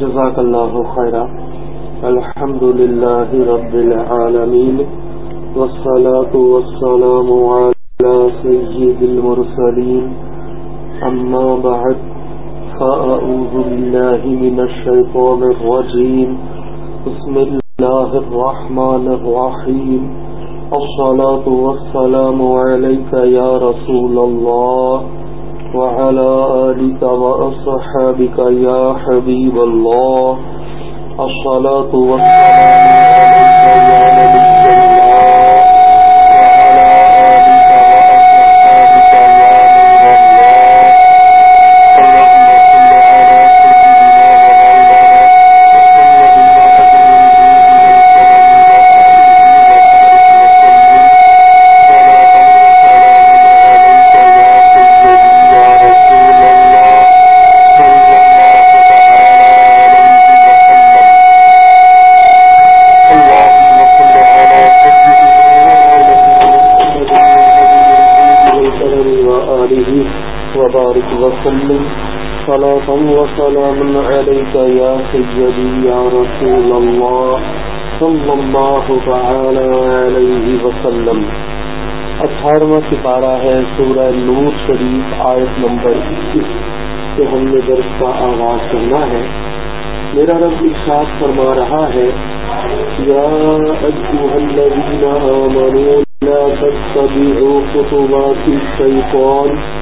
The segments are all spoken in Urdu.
جزاک اللہ خیرہ الحمد للہ رب العالمین والصلاة والسلام على سيد المرسلين أما بعد فأعوذ بالله من الشيطان الرجيم بسم الله الرحمن الرحيم الصلاة والسلام عليك يا رسول الله وعلى آلك وأصحابك يا حبيب الله. الصلاة والسلام عليك وسلام عليك يا سيدي يا رسول الله صلى الله تعالى عليه وسلم. اٹھارہواں سپارہ ہے سورہ نور شریف، آیت نمبر اکیس سے ہم نے درس کا آغاز کرنا ہے۔ میرا رب ارشاد فرما رہا ہے، یا ایھا الذین آمنوا، لا تتبعوا خطوات الشیطان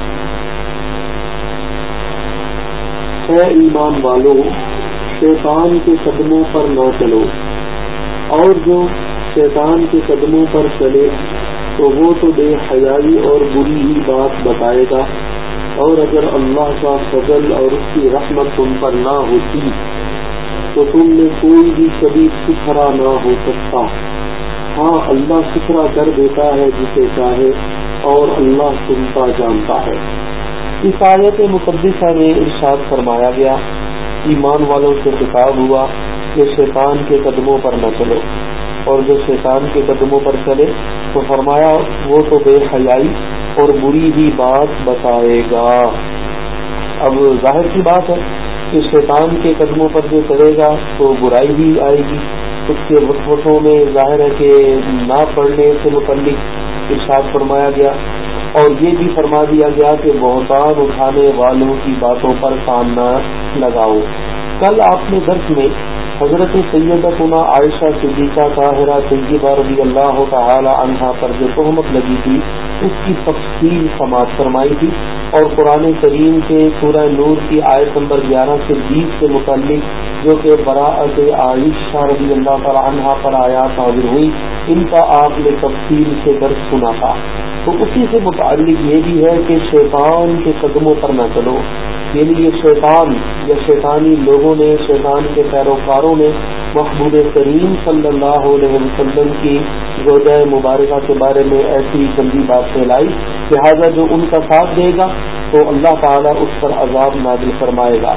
اے ایمان والو، شیطان کے قدموں پر نہ چلو۔ اور جو شیطان کے قدموں پر چلے، تو وہ تو بے حیائی اور بری ہی بات بتائے گا۔ اور اگر اللہ کا فضل اور اس کی رحمت تم پر نہ ہوتی، تو تم میں کوئی بھی کبھی سکھرا نہ ہو سکتا۔ ہاں اللہ سکھرا کر دیتا ہے جسے چاہے اور اللہ سنتا جانتا ہے۔ اس آیت مقدسہ میں ارشاد فرمایا گیا۔ ایمان والوں سے خطاب ہوا کہ شیطان کے قدموں پر نہ چلو۔ اور جو شیطان کے قدموں پر چلے تو فرمایا وہ تو بے حیائی اور بری ہی بات بتائے گا۔ اب ظاہر کی بات ہے کہ شیطان کے قدموں پر جو چلے گا تو برائی بھی آئے گی۔ اس کے وسوسوں میں ظاہر ہے کہ نہ پڑھنے سے متعلق ارشاد فرمایا گیا۔ اور یہ بھی فرما دیا گیا کہ بہتان اٹھانے والوں کی باتوں پر کام نہ لگاؤ۔ کل آپ نے درس میں حضرت سیدتنا عائشہ صدیقہ طاہرہ طیبہ رضی اللہ تعالی عنہا پر جو تہمت لگی تھی، اس کی تفصیل سماعت فرمائی تھی اور قرآن کریم کے سورہ نور کی آیت نمبر گیارہ سے بیس سے متعلق جو کہ براعت عائشہ رضی اللہ تعالی عنہا پر آیات حاضر ہوئی ان کا آپ نے تفصیل سے درس سنا تھا۔ تو اسی سے متعلق یہ بھی ہے کہ شیطان کے قدموں پر نہ چلو۔ یعنی یہ شیطان یا شیطانی لوگوں نے، شیطان کے پیروکاروں نے محبوب کریم صلی اللہ علیہ وسلم کی روزہ مبارکہ کے بارے میں ایسی گندی بات پھیلائی لہٰذا جو ان کا ساتھ دے گا تو اللہ تعالیٰ اس پر عذاب نازل فرمائے گا۔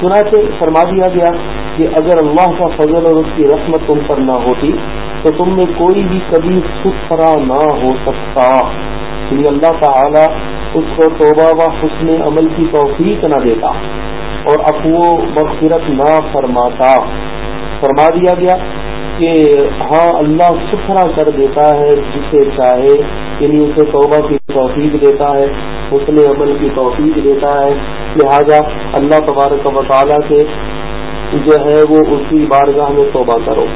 چنانچہ فرما دیا گیا کہ اگر اللہ کا فضل اور اس کی رحمت تم پر نہ ہوتی تو تم میں کوئی بھی کبھی ستھرا نہ ہو سکتا۔ یعنی اللہ تعالی اس کو توبہ و حسن عمل کی توفیق نہ دیتا اور افو مغفرت نہ فرماتا۔ فرما دیا گیا کہ ہاں اللہ ستھرا کر دیتا ہے جسے چاہے یعنی اسے توبہ کی توفیق دیتا ہے، حسن عمل کی توفیق دیتا ہے۔ لہذا اللہ تبارک و تعالیٰ سے جو ہے وہ اسی بارگاہ میں توبہ کرو۔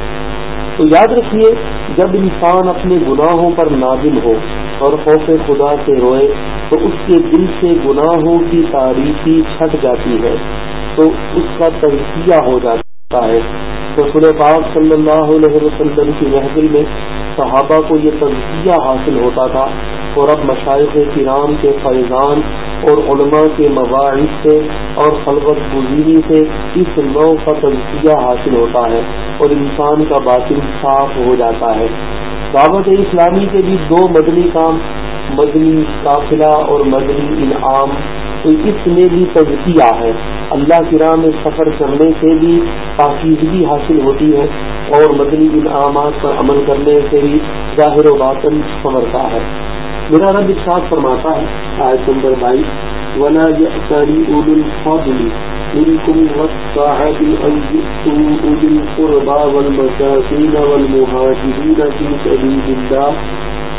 تو یاد رکھیے، جب انسان اپنے گناہوں پر نازل ہو اور خوف خدا سے روئے، تو اس کے دل سے گناہوں کی تاریخی چھٹ جاتی ہے، تو اس کا تجزیہ ہو جاتا ہے۔ تو سر پاک صلی اللہ علیہ وسلم کی محفل میں صحابہ کو یہ تجزیہ حاصل ہوتا تھا اور اب مشاعر کرام کے فیضان اور علماء کے مواعث سے اور خلوت گزینی سے اس نو کا تجزیہ حاصل ہوتا ہے اور انسان کا باطن صاف ہو جاتا ہے۔ دعوت اسلامی کے بھی دو مدنی کام، مدنی قافلہ اور مدنی انعام۔ تو اس میں بھی تجزیہ ہے۔ اللہ کی راہ میں سفر کرنے سے بھی پاکیزگی حاصل ہوتی ہے۔ اور مدنی انعامات پر عمل کرنے سے بھی ظاہر و باطن سنورتا ہے۔ میرا رب ارشاد فرماتا ہے، آیت نمبر بائیس، ولا يأتري أولو الفضل منكم والساعة أن يؤتوا أولي القربى والمساكين والمهاجرين في سبيل الله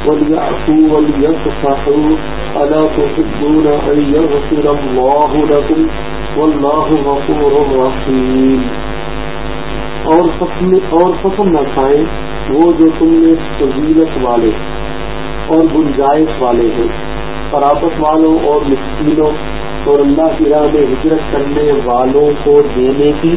وليعفوا وليصفحوا ألا تحبون أن يغفر الله لكم والله غفور رحيم۔ اور فصل اور فصل نہ کھائیں وہ جو تم نے فضیلت والے اور گنجائش والے ہیں، فراپت والوں اور مسکینوں، اور اللہ کی راہ میں ہجرت کرنے والوں کو دینے کی،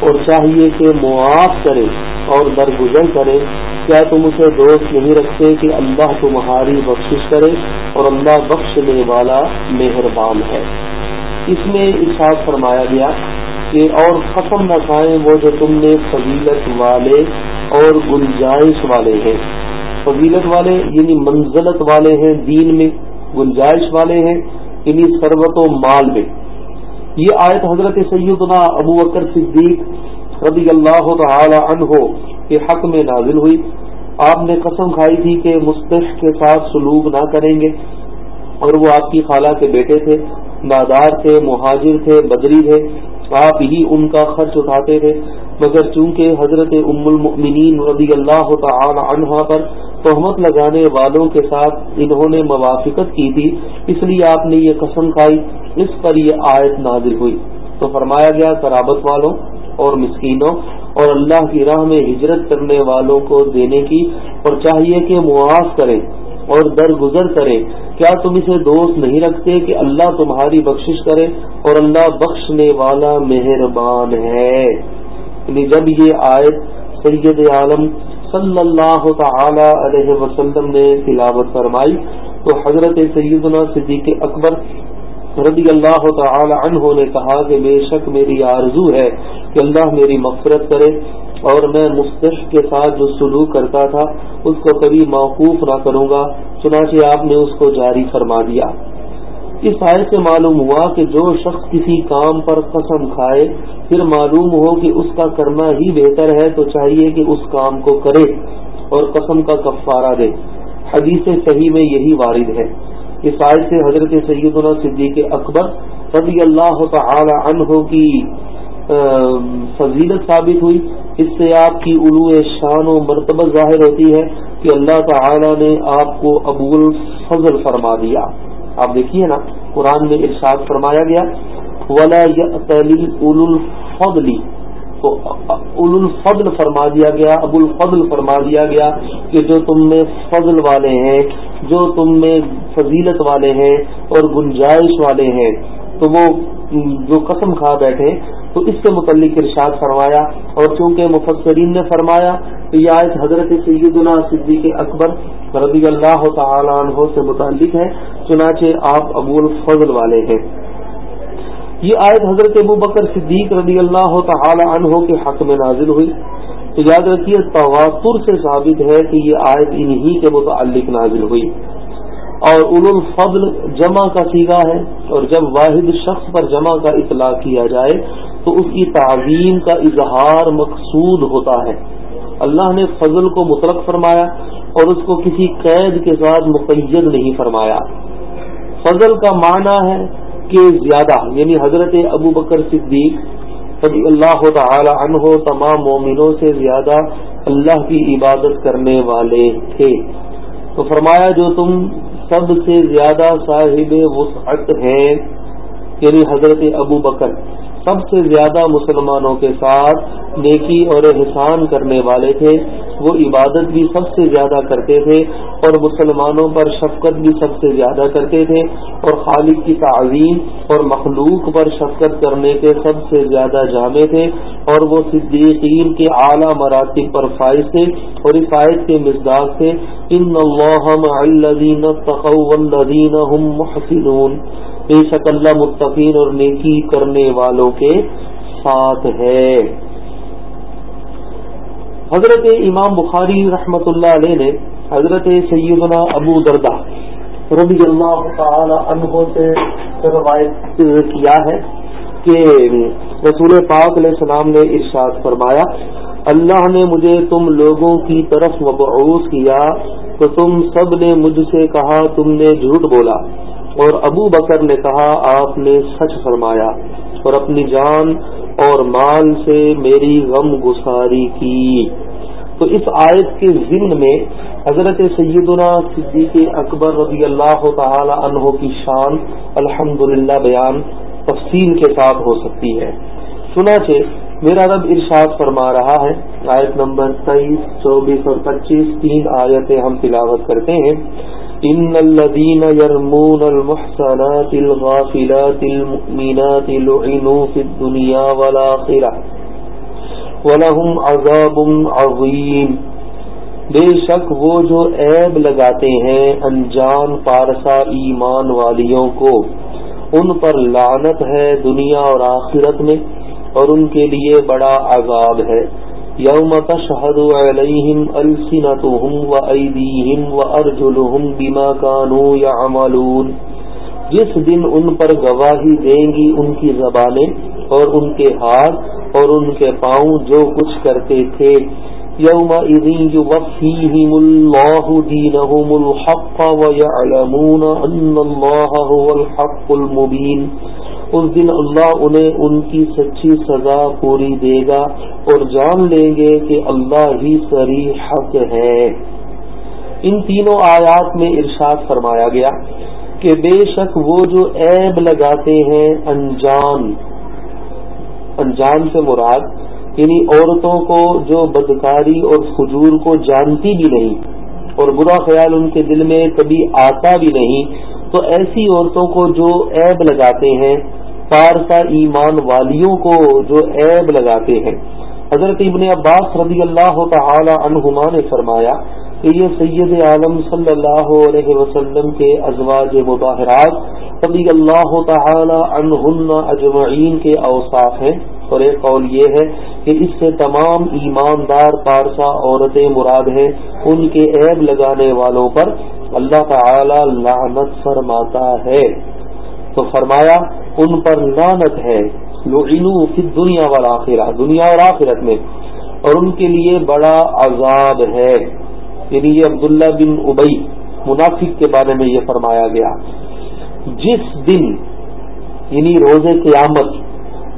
اور چاہیے کہ معاف کرے اور درگزر کرے کیا تم اسے دوست نہیں رکھتے کہ اللہ تمہاری بخشش کرے اور اللہ بخشنے والا مہربان ہے؟ اس میں ارشاد فرمایا گیا کہ اور قسم نہ کھائیں وہ جو تم نے فضیلت والے اور گنجائش والے ہیں۔ فضیلت والے یعنی منزلت والے ہیں، دین میں گنجائش والے ہیں یعنی سروت و مال میں۔ یہ آیت حضرت سیدنا ابو بکر صدیق رضی اللہ تعالی عنہ کے حق میں نازل ہوئی۔ آپ نے قسم کھائی تھی کہ مستق کے ساتھ سلوک نہ کریں گے۔ اور وہ آپ کی خالہ کے بیٹے تھے، نادار تھے، مہاجر تھے بدری تھے۔ آپ ہی ان کا خرچ اٹھاتے تھے مگر چونکہ حضرت ام المؤمنین رضی اللہ تعالی عنہ پر تہمت لگانے والوں کے ساتھ انہوں نے موافقت کی تھی، اس لیے آپ نے یہ قسم کھائی، اس پر یہ آیت نازل ہوئی۔ تو فرمایا گیا، قرابت والوں اور مسکینوں اور اللہ کی راہ میں ہجرت کرنے والوں کو دینے کی اور چاہیے کہ معاف کریں۔ اور درگزر کرے۔ کیا تم اسے دوست نہیں رکھتے کہ اللہ تمہاری بخشش کرے اور اللہ بخشنے والا مہربان ہے؟ یعنی جب یہ آیت سید عالم صلی اللہ تعالی علیہ وسلم نے تلاوت فرمائی تو حضرت سیدنا صدیق اکبر رضی اللہ تعالی عنہ نے کہا کہ بے شک میری آرزو ہے کہ اللہ میری مغفرت کرے اور میں مستش کے ساتھ جو سلوک کرتا تھا، اس کو کبھی موقوف نہ کروں گا، چنانچہ آپ نے اس کو جاری فرما دیا۔ اس آئے سے معلوم ہوا کہ جو شخص کسی کام پر قسم کھائے، پھر معلوم ہو کہ اس کا کرنا ہی بہتر ہے، تو چاہیے کہ اس کام کو کرے اور قسم کا کفارہ دے۔ حدیث صحیح میں یہی وارد ہے۔ اس آئے سے حضرت سیدنا صدیق اکبر رضی اللہ تعالی عنہ کی فضیلت ثابت ہوئی۔ اس سے آپ کی علو شان و مرتبہ ظاہر ہوتی ہے کہ اللہ تعالی نے آپ کو ابو الفضل فرما دیا۔ آپ دیکھیے نا، قرآن میں ارشاد فرمایا گیا، ولا الفضلی تو اول الفضل فرما دیا گیا، ابو الفضل فرما دیا گیا کہ جو تم میں فضل والے ہیں جو تم میں فضیلت والے ہیں اور گنجائش والے ہیں، تو وہ جو قسم کھا بیٹھے، تو اس کے متعلق ارشاد فرمایا اور چونکہ مفسرین نے فرمایا کہ یہ آیت حضرت سیدنا صدیق اکبر رضی اللہ تعالی عنہ سے متعلق ہے، چنانچہ آپ ابو الفضل والے ہیں۔ یہ آیت حضرت ابو بکر صدیق رضی اللہ تعالی عنہ کے حق میں نازل ہوئی۔ تو یاد رکھیے تواتر سے ثابت ہے کہ یہ آیت انہی کے متعلق نازل ہوئی۔ اور ال الفضل جمع کا سیگا ہے، اور جب واحد شخص پر جمع کا اطلاع کیا جائے، تو اس کی تعظیم کا اظہار مقصود ہوتا ہے۔ اللہ نے فضل کو مطلق فرمایا، اور اس کو کسی قید کے ساتھ مقید نہیں فرمایا۔ فضل کا معنی ہے کہ زیادہ یعنی حضرت ابو بکر صدیق رضی اللہ تعالی عنہ تمام مومنوں سے زیادہ اللہ کی عبادت کرنے والے تھے۔ تو فرمایا، جو تم سب سے زیادہ صاحب وسعت ہیں یعنی حضرت ابو بکر سب سے زیادہ مسلمانوں کے ساتھ نیکی اور احسان کرنے والے تھے، وہ عبادت بھی سب سے زیادہ کرتے تھے اور مسلمانوں پر شفقت بھی سب سے زیادہ کرتے تھے اور خالق کی تعظیم اور مخلوق پر شفقت کرنے کے سب سے زیادہ جامع تھے اور وہ صدیقین کے اعلیٰ مراتب پر فائز تھے اور اس آیت کے مزداق تھے ان اللہ الذین تقوا هم محسنون بے شک اللہ متقین اور نیکی کرنے والوں کے ساتھ ہے۔ حضرت امام بخاری رحمت اللہ علیہ نے حضرت سیدنا ابو دردا رضی اللہ تعالی عنہ سے روایت کیا ہے کہ رسول پاک علیہ السلام نے ارشاد فرمایا، اللہ نے مجھے تم لوگوں کی طرف مبعوث کیا تو تم سب نے مجھ سے کہا، تم نے جھوٹ بولا۔ اور ابو بکر نے کہا، آپ نے سچ فرمایا اور اپنی جان اور مال سے میری غم گساری کی۔ تو اس آیت کے ضمن میں حضرت سیدنا صدیق اکبر رضی اللہ تعالی عنہ کی شان الحمد بیان تفصیل کے ساتھ ہو سکتی ہے۔ چنانچہ میرا رب ارشاد فرما رہا ہے، آیت نمبر تیئیس، چوبیس اور پچیس، تین آیتیں ہم تلاوت کرتے ہیں۔ ان الذين يرمون المحصنات الغافلات المؤمنات لعنوا في الدنيا والآخرة ولهم عذاب عظيم۔ بے شک وہ جو عیب لگاتے ہیں انجان پارسا ایمان والیوں کو، ان پر لعنت ہے دنیا اور آخرت میں اور ان کے لیے بڑا عذاب ہے۔ یوم تشہد علیہم السنتهم و ایدیہم و ارجلهم بما كانوا يعملون۔ جس دن ان پر گواہی دیں گی ان کی زبانیں اور ان کے ہاتھ اور ان کے پاؤں جو کچھ کرتے تھے۔ یوم يوفيهم الله دينهم الحق ويعلمون ان الله هو الحق المبين۔ اس دن اللہ انہیں ان کی سچی سزا پوری دے گا اور جان لیں گے کہ اللہ ہی سری حق ہے۔ ان تینوں آیات میں ارشاد فرمایا گیا کہ بے شک وہ جو عیب لگاتے ہیں، انجان انجان سے مراد یعنی عورتوں کو جو بدکاری اور خجور کو جانتی بھی نہیں اور برا خیال ان کے دل میں کبھی آتا بھی نہیں، تو ایسی عورتوں کو جو عیب لگاتے ہیں، پارسا ایمان والیوں کو جو عیب لگاتے ہیں۔ حضرت ابن عباس رضی اللہ تعالی عنہما نے فرمایا کہ یہ سید عالم صلی اللہ علیہ وسلم کے ازواج مباحرات رضی اللہ تعالی عنہن اجمعین کے اوصاف ہیں۔ اور ایک قول یہ ہے کہ اس سے تمام ایماندار پارسا عورتیں مراد ہیں ان کے عیب لگانے والوں پر اللہ تعالی لعنت فرماتا ہے۔ تو فرمایا، ان پر لانت ہے۔ فی دنیا والا دنیا اور آخرت میں۔ اور ان کے لیے بڑا عذاب ہے۔ یعنی یہ عبداللہ بن ابئی منافق کے بارے میں یہ فرمایا گیا۔ جس دن یعنی روز قیامت،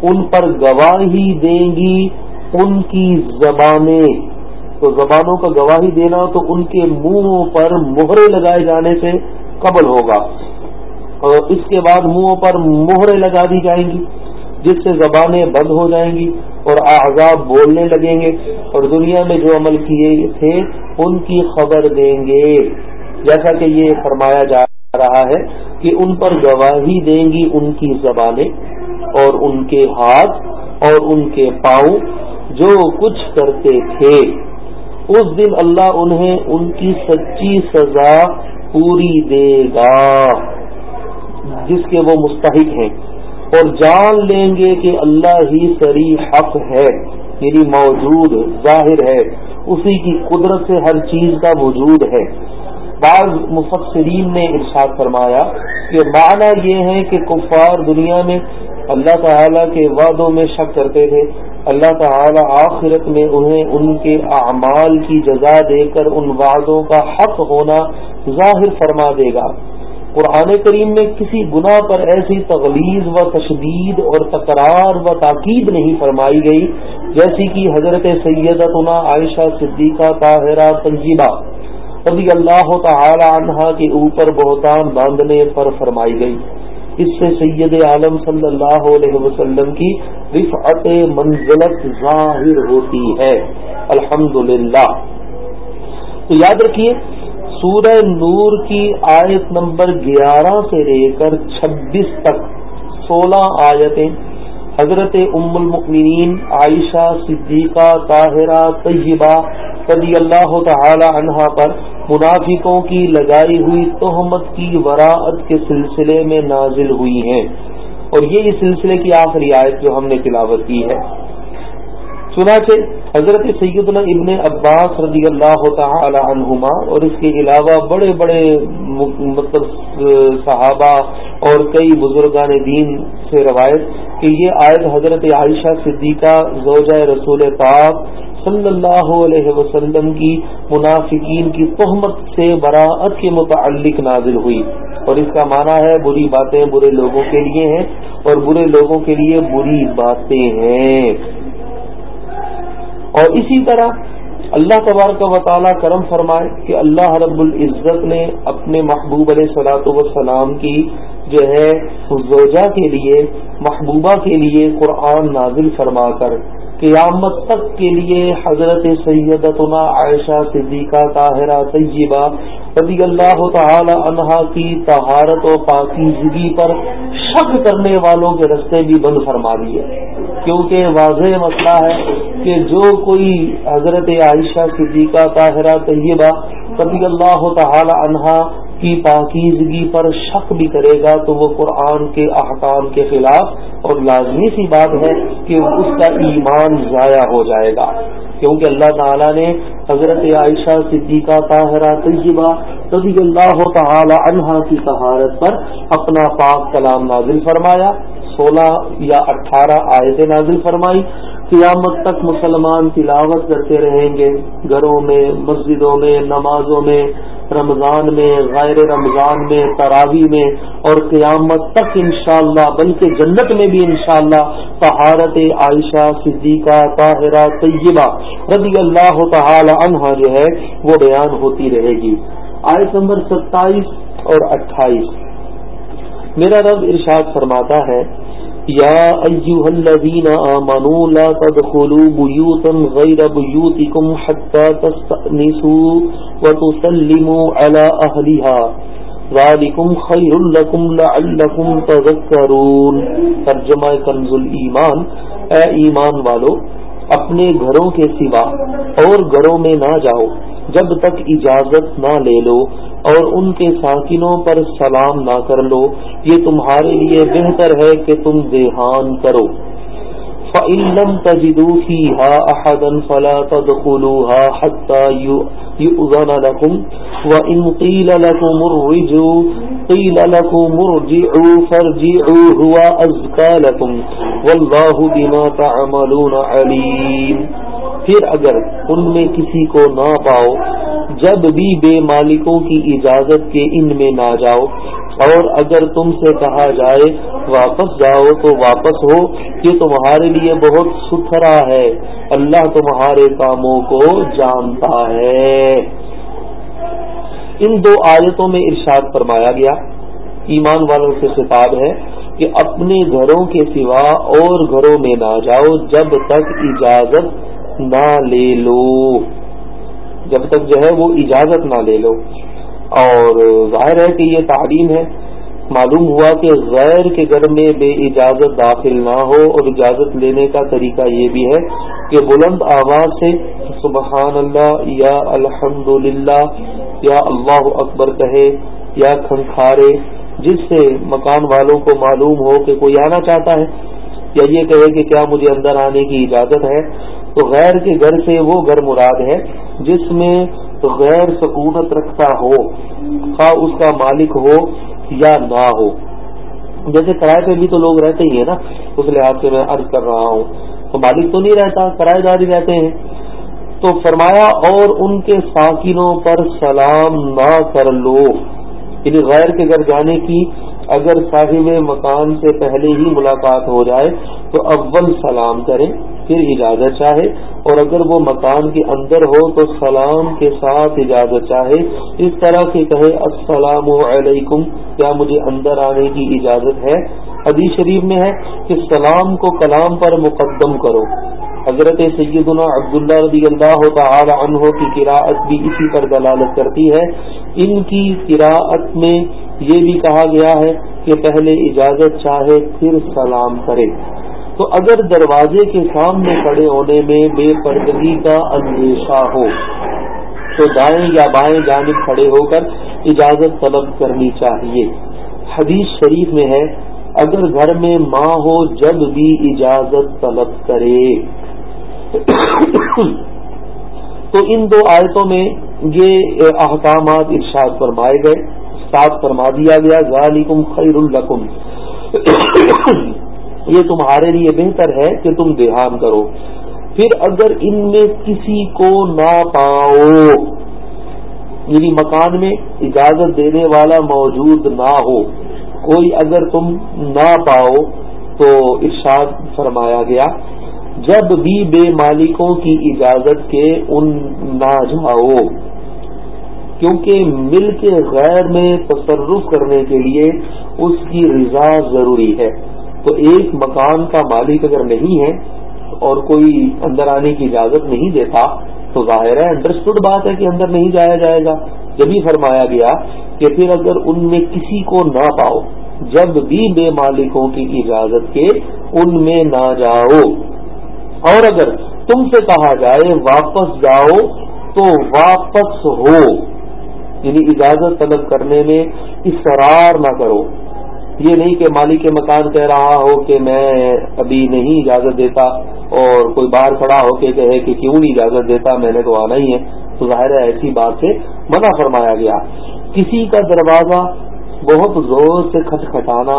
ان پر گواہی دیں گی، ان کی زبانیں۔ تو زبانوں کا گواہی دینا تو ان کے منہ پر مہرے لگائے جانے سے قبل ہوگا۔ اور اس کے بعد منہوں پر مہرے لگا دی جائیں گی۔ جس سے زبانیں بند ہو جائیں گی اور اعضاب بولنے لگیں گے اور دنیا میں جو عمل کیے تھے ان کی خبر دیں گے۔ جیسا کہ یہ فرمایا جا رہا ہے کہ ان پر گواہی دیں گی ان کی زبانیں اور ان کے ہاتھ اور ان کے پاؤں جو کچھ کرتے تھے۔ اس دن اللہ انہیں ان کی سچی سزا پوری دے گا، جس کے وہ مستحق ہیں۔ اور جان لیں گے کہ اللہ ہی سری حق ہے یعنی موجود، ظاہر ہے۔ اسی کی قدرت سے ہر چیز کا وجود ہے۔ بعض مفسرین نے ارشاد فرمایا کہ معنی یہ ہے کہ کفار دنیا میں اللہ تعالی کے وعدوں میں شک کرتے تھے۔ اللہ تعالی آخرت میں انہیں ان کے اعمال کی جزا دے کر ان وعدوں کا حق ہونا ظاہر فرما دے گا۔ قرآن کریم میں کسی گناہ پر ایسی تغلیظ و تشدید اور تکرار و تاکید نہیں فرمائی گئی، جیسی کہ حضرت سیدتنا عائشہ صدیقہ طاہرہ طیبہ رضی اللہ تعالی عنہا کے اوپر بہتان باندھنے پر فرمائی گئی۔ اس سے سید عالم صلی اللہ علیہ وسلم کی رفعت منزلت ظاہر ہوتی ہے۔ الحمد تو یاد رکھیے سورہ نور کی آیت نمبر گیارہ سے لے کر چھبیس تک سولہ آیتیں حضرت ام المؤمنین، عائشہ صدیقہ، طاہرہ، طیبہ رضی اللہ تعالی عنہا پر منافقوں کی لگائی ہوئی تہمت کی وراعت کے سلسلے میں نازل ہوئی ہیں۔ اور یہ اس سلسلے کی آخری آیت جو ہم نے تلاوت کی ہے۔ چنانچہ حضرت سیدنا ابن عباس رضی اللہ تعالی عنہما اور اس کے علاوہ بڑے بڑے مطلب صحابہ اور کئی بزرگان دین سے روایت کہ یہ آیت حضرت عائشہ صدیقہ زوجہ رسول پاک صلی اللہ علیہ وسلم کی منافقین کی تہمت سے براعت کے متعلق نازل ہوئی اور اس کا معنی ہے بری باتیں برے لوگوں کے لیے ہیں اور برے لوگوں کے لیے بری باتیں ہیں۔ اور اسی طرح اللہ تبارک و تعالیٰ کرم فرمائے کہ اللہ رب العزت نے اپنے محبوب علیہ صلاحت وسلام کی جو ہے، زوجہ کے لیے، محبوبہ کے لیے قرآن نازل فرما کر قیامت تک کے لیے حضرت سیدتنا عائشہ صدیقہ طاہرہ طیبہ رضی اللہ تعالی عنہا کی طہارت و پاکیزگی پر شک کرنے والوں کے رستے بھی بند فرما دیے۔ کیونکہ واضح مسئلہ ہے کہ جو کوئی حضرت عائشہ صدیقہ طاہرہ طیبہ رضی اللہ تعالی عنہا کی پاکیزگی پر شک بھی کرے گا تو وہ قرآن کے احکام کے خلاف اور لازمی سی بات ہے کہ اس کا ایمان ضائع ہو جائے گا۔ کیونکہ اللہ تعالیٰ نے حضرت عائشہ صدیقہ طاہرہ طیبہ رضی اللہ تعالی عنہا کی طہارت پر اپنا پاک کلام نازل فرمایا، سولہ یا اٹھارہ آیتیں نازل فرمائی۔ قیامت تک مسلمان تلاوت کرتے رہیں گے، گھروں میں، مسجدوں میں، نمازوں میں۔ رمضان میں غیر رمضان میں تراوی میں اور قیامت تک انشاءاللہ، بلکہ جنت میں بھی انشاءاللہ، طہارت عائشہ، صدیقہ، طاہرہ، طیبہ رضی اللہ تعالی عنہ جو ہے، وہ بیان ہوتی رہے گی۔ آئس نمبر ستائیس اور اٹھائیس۔ میرا رب ارشاد فرماتا ہے يا أيها الذين آمنوا لا تدخلوا بيوتا غير بيوتكم حتى تستأنسوا وتسلموا على أهلها. ذلكم خير لكم لعلكم تذكرون. ترجمہ کنز الایمان. اے ایمان والو، اپنے گھروں کے سوا اور گھروں میں نہ جاؤ جب تک اجازت نہ لے لو اور ان کے ساکنوں پر سلام نہ کر لو، یہ تمہارے لیے بہتر ہے کہ تم دیہان کرو۔ فعلم تجدو ہی ہا احدن فلا تدخلوها حتى يؤذن لكم۔ وإن قيل لكم ارجعوا، قيل لكم ارجعوا فارجعوا هو أزكى لكم۔ والله بما تعملون عليم۔ پھر اگر ان میں کسی کو نہ پاؤ، جب بھی بے مالکوں کی اجازت کے ان میں نہ جاؤ، اور اگر تم سے کہا جائے واپس جاؤ تو واپس ہو، یہ تمہارے لیے بہت ستھرا ہے۔ اللہ تمہارے کاموں کو جانتا ہے۔ ان دو آیتوں میں ارشاد فرمایا گیا۔ ایمان والوں سے خطاب ہے کہ اپنے گھروں کے سوا اور گھروں میں نہ جاؤ جب تک اجازت نہ لے لو۔ جب تک جو ہے وہ اجازت نہ لے لو۔ اور ظاہر ہے کہ یہ تعلیم ہے۔ معلوم ہوا کہ غیر کے گھر میں بے اجازت داخل نہ ہو اور اجازت لینے کا طریقہ یہ بھی ہے کہ بلند آواز سے سبحان اللہ، یا الحمد یا اللہ اکبر کہے، یا کھنکھارے، جس سے مکان والوں کو معلوم ہو کہ کوئی آنا چاہتا ہے۔ یا یہ کہے کہ کیا مجھے اندر آنے کی اجازت ہے؟ تو غیر کے گھر سے وہ گھر مراد ہے جس میں غیر سکونت رکھتا ہو، خواہ اس کا مالک ہو یا نہ ہو۔ جیسے کرائے پہ بھی تو لوگ رہتے ہی ہیں نا، اس لحاظ سے میں عرض کر رہا ہوں۔ تو مالک تو نہیں رہتا، کرائے دار ہی رہتے ہیں۔ تو فرمایا، اور ان کے ساکینوں پر سلام نہ کر لو۔ یعنی غیر کے گھر جانے کی اگر صاحب مکان سے پہلے ہی ملاقات ہو جائے تو اول سلام کریں، پھر اجازت چاہے۔ اور اگر وہ مکان کے اندر ہو تو سلام کے ساتھ اجازت چاہے۔ اس طرح سے کہے، السلام علیکم، کیا مجھے اندر آنے کی اجازت ہے؟ حدیث شریف میں ہے کہ سلام کو کلام پر مقدم کرو۔ حضرت سیدنا عبداللہ رضی اللہ تعالی عنہ کی قراءت بھی اسی پر دلالت کرتی ہے۔ ان کی قراءت میں یہ بھی کہا گیا ہے کہ پہلے اجازت چاہے پھر سلام کرے۔ تو اگر دروازے کے سامنے کھڑے ہونے میں بے پردگی کا اندیشہ ہو، تو دائیں یا بائیں جانب کھڑے ہو کر اجازت طلب کرنی چاہیے۔ حدیث شریف میں ہے اگر گھر میں ماں ہو، جب بھی اجازت طلب کرے۔ تو ان دو آیتوں میں یہ احکامات ارشاد فرمائے گئے، ساتھ فرما دیا گیا، ذالکم خیر القم یہ تمہارے لیے بہتر ہے کہ تم دیہان کرو۔ پھر اگر ان میں کسی کو نہ پاؤ یعنی مکان میں اجازت دینے والا موجود نہ ہو کوئی اگر تم نہ پاؤ تو ارشاد فرمایا گیا، جب بھی بے مالکوں کی اجازت کے ان نہ جاؤ، کیونکہ مل کے غیر میں تصرف کرنے کے لیے اس کی رضا ضروری ہے۔ تو ایک مکان کا مالک اگر نہیں ہے اور کوئی اندر آنے کی اجازت نہیں دیتا، تو ظاہر ہے انڈرسٹوڈ بات ہے کہ اندر نہیں جایا جائے گا۔ جب فرمایا گیا کہ پھر اگر ان میں کسی کو نہ پاؤ، جب بھی بے مالکوں کی اجازت کے ان میں نہ جاؤ۔ اور اگر تم سے کہا جائے واپس جاؤ، تو واپس ہو۔ یعنی اجازت طلب کرنے میں اصرار نہ کرو۔ یہ نہیں کہ مالک مکان کہہ رہا ہو کہ میں ابھی نہیں اجازت دیتا اور کوئی باہر کھڑا ہو کے کہے کہ کیوں نہیں اجازت دیتا، میں نے تو آنا ہی ہے۔ تو ظاہر ہے ایسی بات سے منع فرمایا گیا۔ کسی کا دروازہ بہت زور سے کھٹکھٹانا،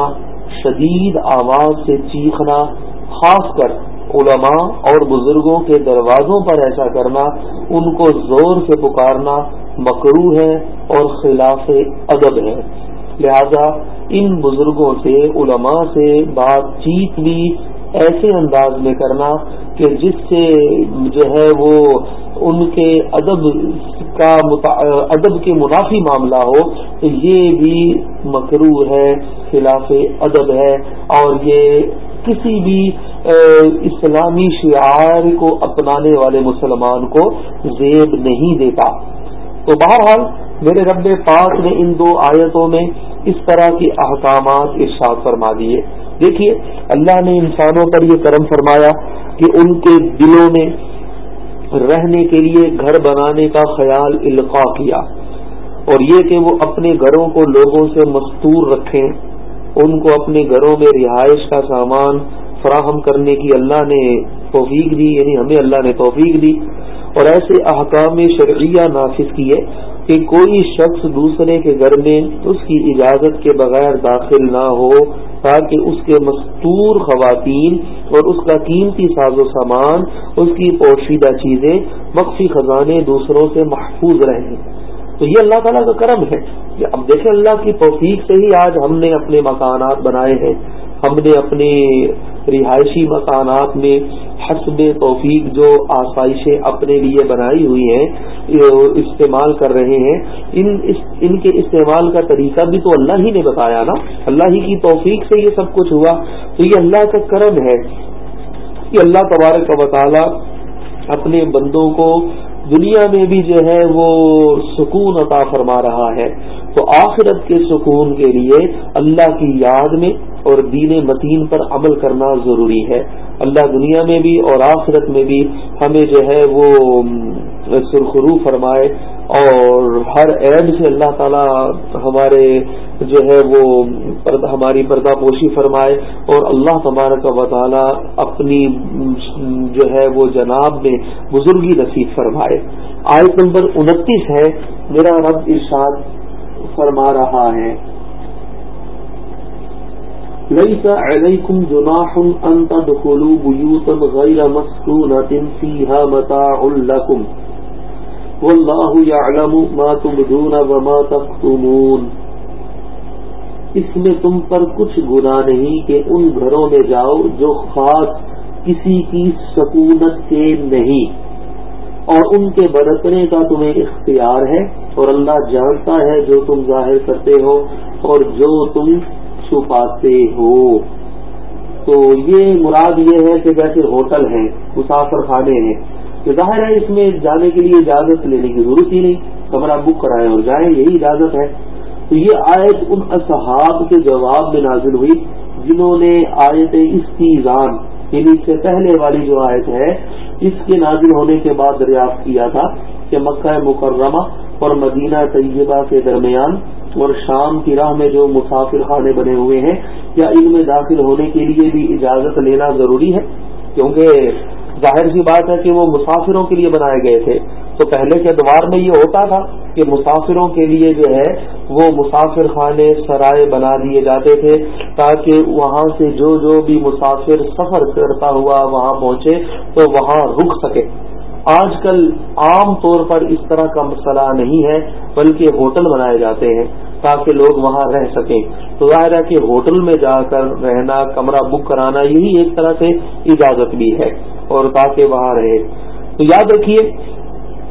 شدید آواز سے چیخنا، خاص کر علماء اور بزرگوں کے دروازوں پر ایسا کرنا، ان کو زور سے پکارنا مکرو ہے اور خلاف ادب ہے۔ لہذا ان بزرگوں سے، علماء سے بات چیت بھی ایسے انداز میں کرنا کہ جس سے جو ہے وہ ان کے ادب کا ادب کے منافی معاملہ ہو، تو یہ بھی مکرو ہے، خلاف ادب ہے اور یہ کسی بھی اسلامی شعار کو اپنانے والے مسلمان کو زیب نہیں دیتا۔ تو بہرحال میرے رب پاک نے ان دو آیتوں میں اس طرح کے احکامات ارشاد فرما دیے۔ دیکھیے، اللہ نے انسانوں پر یہ کرم فرمایا کہ ان کے دلوں میں رہنے کے لیے گھر بنانے کا خیال القاع کیا۔ اور یہ کہ وہ اپنے گھروں کو لوگوں سے مستور رکھیں، ان کو اپنے گھروں میں رہائش کا سامان فراہم کرنے کی اللہ نے توفیق دی یعنی ہمیں اللہ نے توفیق دی۔ اور ایسے احکام شرعیہ نافذ کیے کہ کوئی شخص دوسرے کے گھر میں اس کی اجازت کے بغیر داخل نہ ہو، تاکہ اس کے مستور خواتین اور اس کا قیمتی ساز و سامان، اس کی پوشیدہ چیزیں مخفی خزانے دوسروں سے محفوظ رہیں تو یہ اللہ تعالیٰ کا کرم ہے کہ اب دیکھیں اللہ کی توفیق سے ہی آج ہم نے اپنے مکانات بنائے ہیں۔ ہم نے اپنے رہائشی مکانات میں حسب توفیق جو آسائشیں اپنے لیے بنائی ہوئی ہیں استعمال کر رہے ہیں۔ ان ان کے استعمال کا طریقہ بھی تو اللہ ہی نے بتایا نا۔ اللہ ہی کی توفیق سے یہ سب کچھ ہوا۔ تو یہ اللہ کا کرم ہے کہ اللہ تبارک کا وطالعہ اپنے بندوں کو دنیا میں بھی جو ہے وہ سکون عطا فرما رہا ہے۔ تو آخرت کے سکون کے لیے اللہ کی یاد میں اور دین متین پر عمل کرنا ضروری ہے۔ اللہ دنیا میں بھی اور آخرت میں بھی ہمیں جو ہے وہ سرخرو فرمائے اور ہر عیب سے اللہ تعالی ہمارے جو ہے وہ ہماری پردہ پوشی فرمائے اور اللہ تبارک و تعالی اپنی جو ہے وہ جناب میں بزرگی نصیب فرمائے۔ آیت نمبر انتیس ہے، میرا رب ارشاد فرما رہا ہے۔ ليس عليكم جناح أن تدخلوا بيوتا غير مسكونة فيها متاع لكم والله يعلم ما تبدون وما تكتمون اس میں تم پر کچھ گناہ نہیں کہ ان گھروں میں جاؤ جو خاص کسی کی سکونت کے نہیں۔ اور ان کے برتنے کا تمہیں اختیار ہے اور اللہ جانتا ہے جو تم ظاہر کرتے ہو اور جو تم چھپاتے ہو۔ تو یہ مراد یہ ہے کہ جیسے ہوٹل ہیں مسافر خانے ہیں کہ ظاہر ہے اس میں جانے کے لیے اجازت لینے کی ضرورت ہی نہیں۔ کمرہ بک کرائے اور جائیں یہی اجازت ہے۔ تو یہ آیت ان اصحاب کے جواب میں نازل ہوئی، جنہوں نے آیت استیزان یعنی اس سے پہلے والی جو آیت ہے، اس کے نازل ہونے کے بعد دریافت کیا تھا کہ مکہ مکرمہ اور مدینہ طیبہ کے درمیان اور شام کی راہ میں جو مسافر خانے بنے ہوئے ہیں، کیا ان میں داخل ہونے کے لیے بھی اجازت لینا ضروری ہے؟ کیونکہ ظاہر سی بات ہے کہ وہ مسافروں کے لیے بنائے گئے تھے۔ تو پہلے کے ادوار میں یہ ہوتا تھا کہ مسافروں کے لیے جو ہے، وہ مسافر خانے سرائے بنا دیے جاتے تھے تاکہ وہاں سے جو جو بھی مسافر سفر کرتا ہوا وہاں پہنچے تو وہاں رک سکے۔ آج کل عام طور پر اس طرح کا مسئلہ نہیں ہے، بلکہ ہوٹل بنائے جاتے ہیں تاکہ لوگ وہاں رہ سکیں۔ تو ظاہر ہے کہ ہوٹل میں جا کر رہنا، کمرہ بک کرانا، یہی ایک طرح سے اجازت بھی ہے اور تاکہ وہاں رہے۔ تو یاد رکھیے،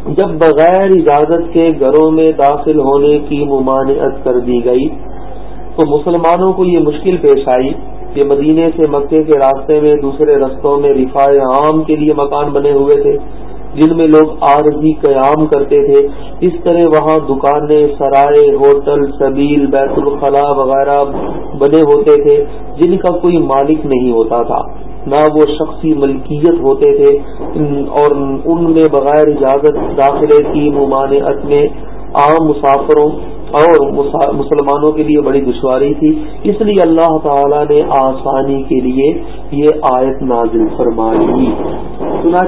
جب بغیر اجازت کے گھروں میں داخل ہونے کی ممانعت کر دی گئی، تو مسلمانوں کو یہ مشکل پیش آئی کہ مدینے سے مکے کے راستے میں دوسرے رستوں میں رفاع عام کے لیے مکان بنے ہوئے تھے۔ جن میں لوگ عارضی قیام کرتے تھے، اس طرح وہاں دکانیں، سرائے، ہوٹل، سبیل، بیت الخلاء وغیرہ بنے ہوتے تھے، جن کا کوئی مالک نہیں ہوتا تھا۔ نہ وہ شخصی ملکیت ہوتے تھے، اور ان میں بغیر اجازت داخلے کی ممانعت میں عام مسافروں اور مسلمانوں کے لیے بڑی دشواری تھی۔ اس لیے اللہ تعالی نے آسانی کے لیے یہ آیت نازل فرمائی۔ سنا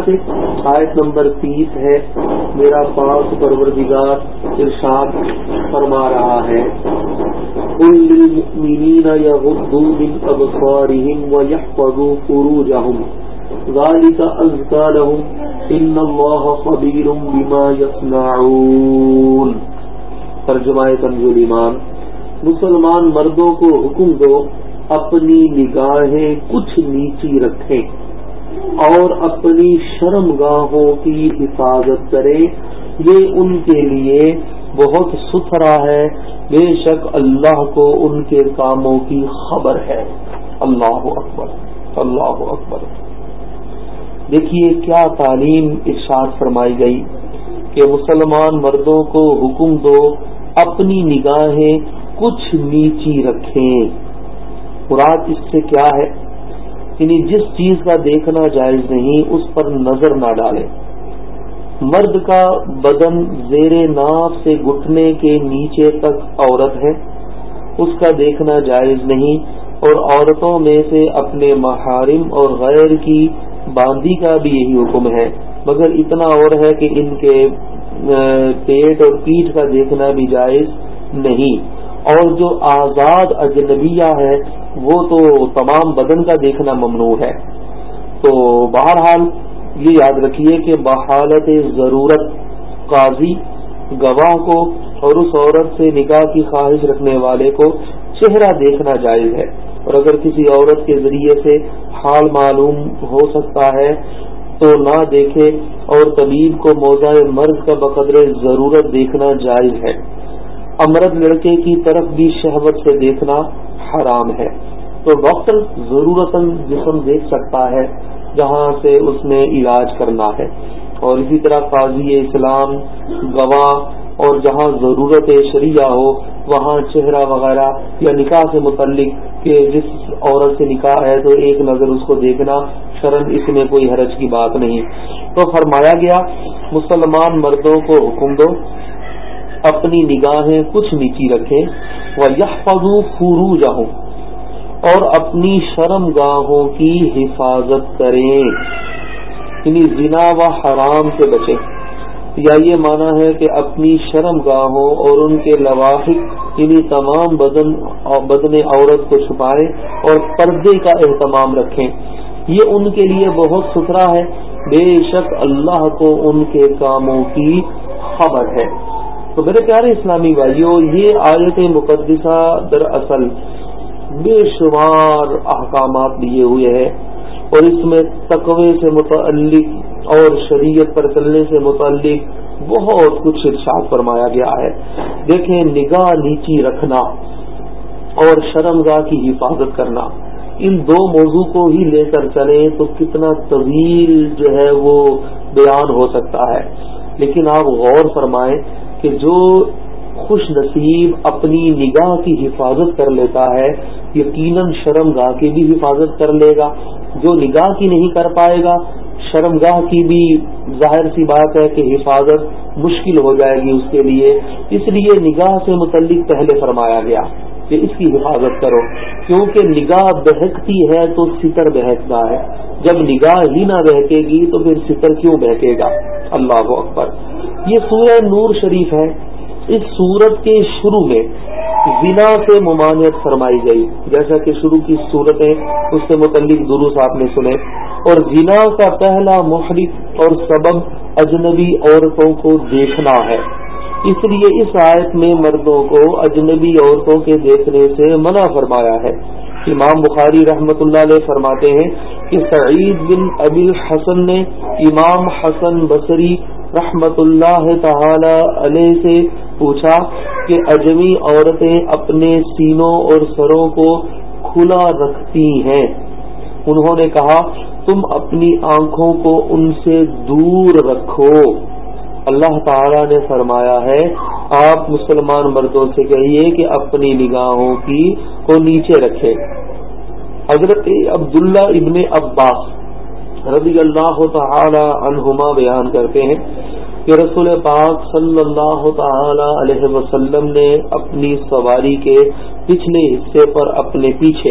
آیت نمبر تیس ہے۔ میرا پاک پروردگار ارشاد فرما رہا ہے۔ ذلك أزكى لهم إن الله خبير بما يصنعون ترجمہ کنزول ایمان، مسلمان مردوں کو حکم دو، اپنی نگاہیں کچھ نیچی رکھیں اور اپنی شرم گاہوں کی حفاظت کریں۔ یہ ان کے لیے بہت ستھرا ہے، بے شک اللہ کو ان کے کاموں کی خبر ہے۔ اللہ اکبر اللہ اکبر۔ دیکھیے کیا تعلیم ارشاد فرمائی گئی۔ کہ مسلمان مردوں کو حکم دو، اپنی نگاہیں کچھ نیچی رکھیں۔ مراد اس سے کیا ہے؟ یعنی جس چیز کا دیکھنا جائز نہیں، اس پر نظر نہ ڈالیں۔ مرد کا بدن زیر ناف سے گٹنے کے نیچے تک عورت ہے، اس کا دیکھنا جائز نہیں، اور عورتوں میں سے اپنے محارم اور غیر کی باندی کا بھی یہی حکم ہے۔ مگر اتنا اور ہے کہ ان کے پیٹ اور پیٹھ کا دیکھنا بھی جائز نہیں۔ اور جو آزاد اجنبیہ ہے، وہ تو تمام بدن کا دیکھنا ممنوع ہے۔ تو بہرحال یہ یاد رکھیے کہ بحالت ضرورت، قاضی گواہ کو اور اس عورت سے نکاح کی خواہش رکھنے والے کو چہرہ دیکھنا جائز ہے۔ اور اگر کسی عورت کے ذریعے سے حال معلوم ہو سکتا ہے تو نہ دیکھے اور طبیب کو موضع مرض کا بقدر ضرورت دیکھنا جائز ہے۔ امرد لڑکے کی طرف بھی شہوت سے دیکھنا حرام ہے۔ تو ڈاکٹر ضرورت جسم دیکھ سکتا ہے، جہاں سے اس نے علاج کرنا ہے۔ اور اسی طرح قاضی اسلام گواہ اور جہاں ضرورت شریعہ ہو، وہاں چہرہ وغیرہ یا نکاح سے متعلق کہ جس عورت سے نکاح ہے تو ایک نظر اس کو دیکھنا شرم اس میں کوئی حرج کی بات نہیں۔ تو فرمایا گیا، مسلمان مردوں کو حکم دو، اپنی نگاہیں کچھ نیچی رکھیں وہ یہ پگو فرو جاؤں اور اپنی شرم گاہوں کی حفاظت کریں۔ یعنی زنا و حرام سے بچیں۔ یا یہ مانا ہے کہ اپنی شرم گاہوں اور ان کے لواحق یعنی تمام بدن بدن عورت کو چھپائیں اور پردے کا اہتمام رکھیں۔ یہ ان کے لیے بہت ستھرا ہے۔ بے شک اللہ کو ان کے کاموں کی خبر ہے۔ تو میرے پیارے اسلامی بھائیوں یہ آیت مقدسہ دراصل بے شمار احکامات دیے ہوئے ہیں اور اس میں تقوی سے متعلق اور شریعت پر چلنے سے متعلق بہت کچھ ارشاد فرمایا گیا ہے۔ دیکھیں، نگاہ نیچی رکھنا اور شرم گاہ کی حفاظت کرنا۔ ان دو موضوع کو ہی لے کر چلیں تو کتنا طویل جو ہے وہ بیان ہو سکتا ہے۔ لیکن آپ غور فرمائیں کہ جو خوش نصیب اپنی نگاہ کی حفاظت کر لیتا ہے، یقیناً شرم گاہ کی بھی حفاظت کر لے گا۔ جو نگاہ کی نہیں کر پائے گا شرمگاہ کی بھی ظاہر سی بات ہے کہ حفاظت مشکل ہو جائے گی اس کے لیے۔ اس لیے نگاہ سے متعلق پہلے فرمایا گیا کہ اس کی حفاظت کرو۔ کیونکہ نگاہ بہکتی ہے تو ستر بہکتا ہے۔ جب نگاہ ہی نہ بہکے گی تو پھر ستر کیوں بہکے گا؟ اللہ اکبر۔ یہ سورہ نور شریف ہے۔ اس سورت کے شروع میں زنا سے ممانعت فرمائی گئی۔ جیسا کہ شروع کی صورتیں اس سے متعلق دروس آپ نے سنے۔ اور زنا کا پہلا محرف اور سبب اجنبی عورتوں کو دیکھنا ہے۔ اس لیے اس آیت میں مردوں کو اجنبی عورتوں کے دیکھنے سے منع فرمایا ہے۔ امام بخاری رحمت اللہ علیہ فرماتے ہیں کہ سعید بن ابی حسن نے امام حسن بصری رحمت اللہ تعالی علیہ سے پوچھا کہ اجمی عورتیں اپنے سینوں اور سروں کو کھلا رکھتی ہیں۔ انہوں نے کہا، تم اپنی آنکھوں کو ان سے دور رکھو۔ اللہ تعالی نے فرمایا ہے، آپ مسلمان مردوں سے کہیے کہ اپنی نگاہوں کی کو نیچے رکھے حضرت عبداللہ ابن عباس رضی اللہ تعالی عنہما بیان کرتے ہیں کہ رسول پاک صلی اللہ تعالی علیہ وسلم نے اپنی سواری کے پچھلے حصے پر اپنے پیچھے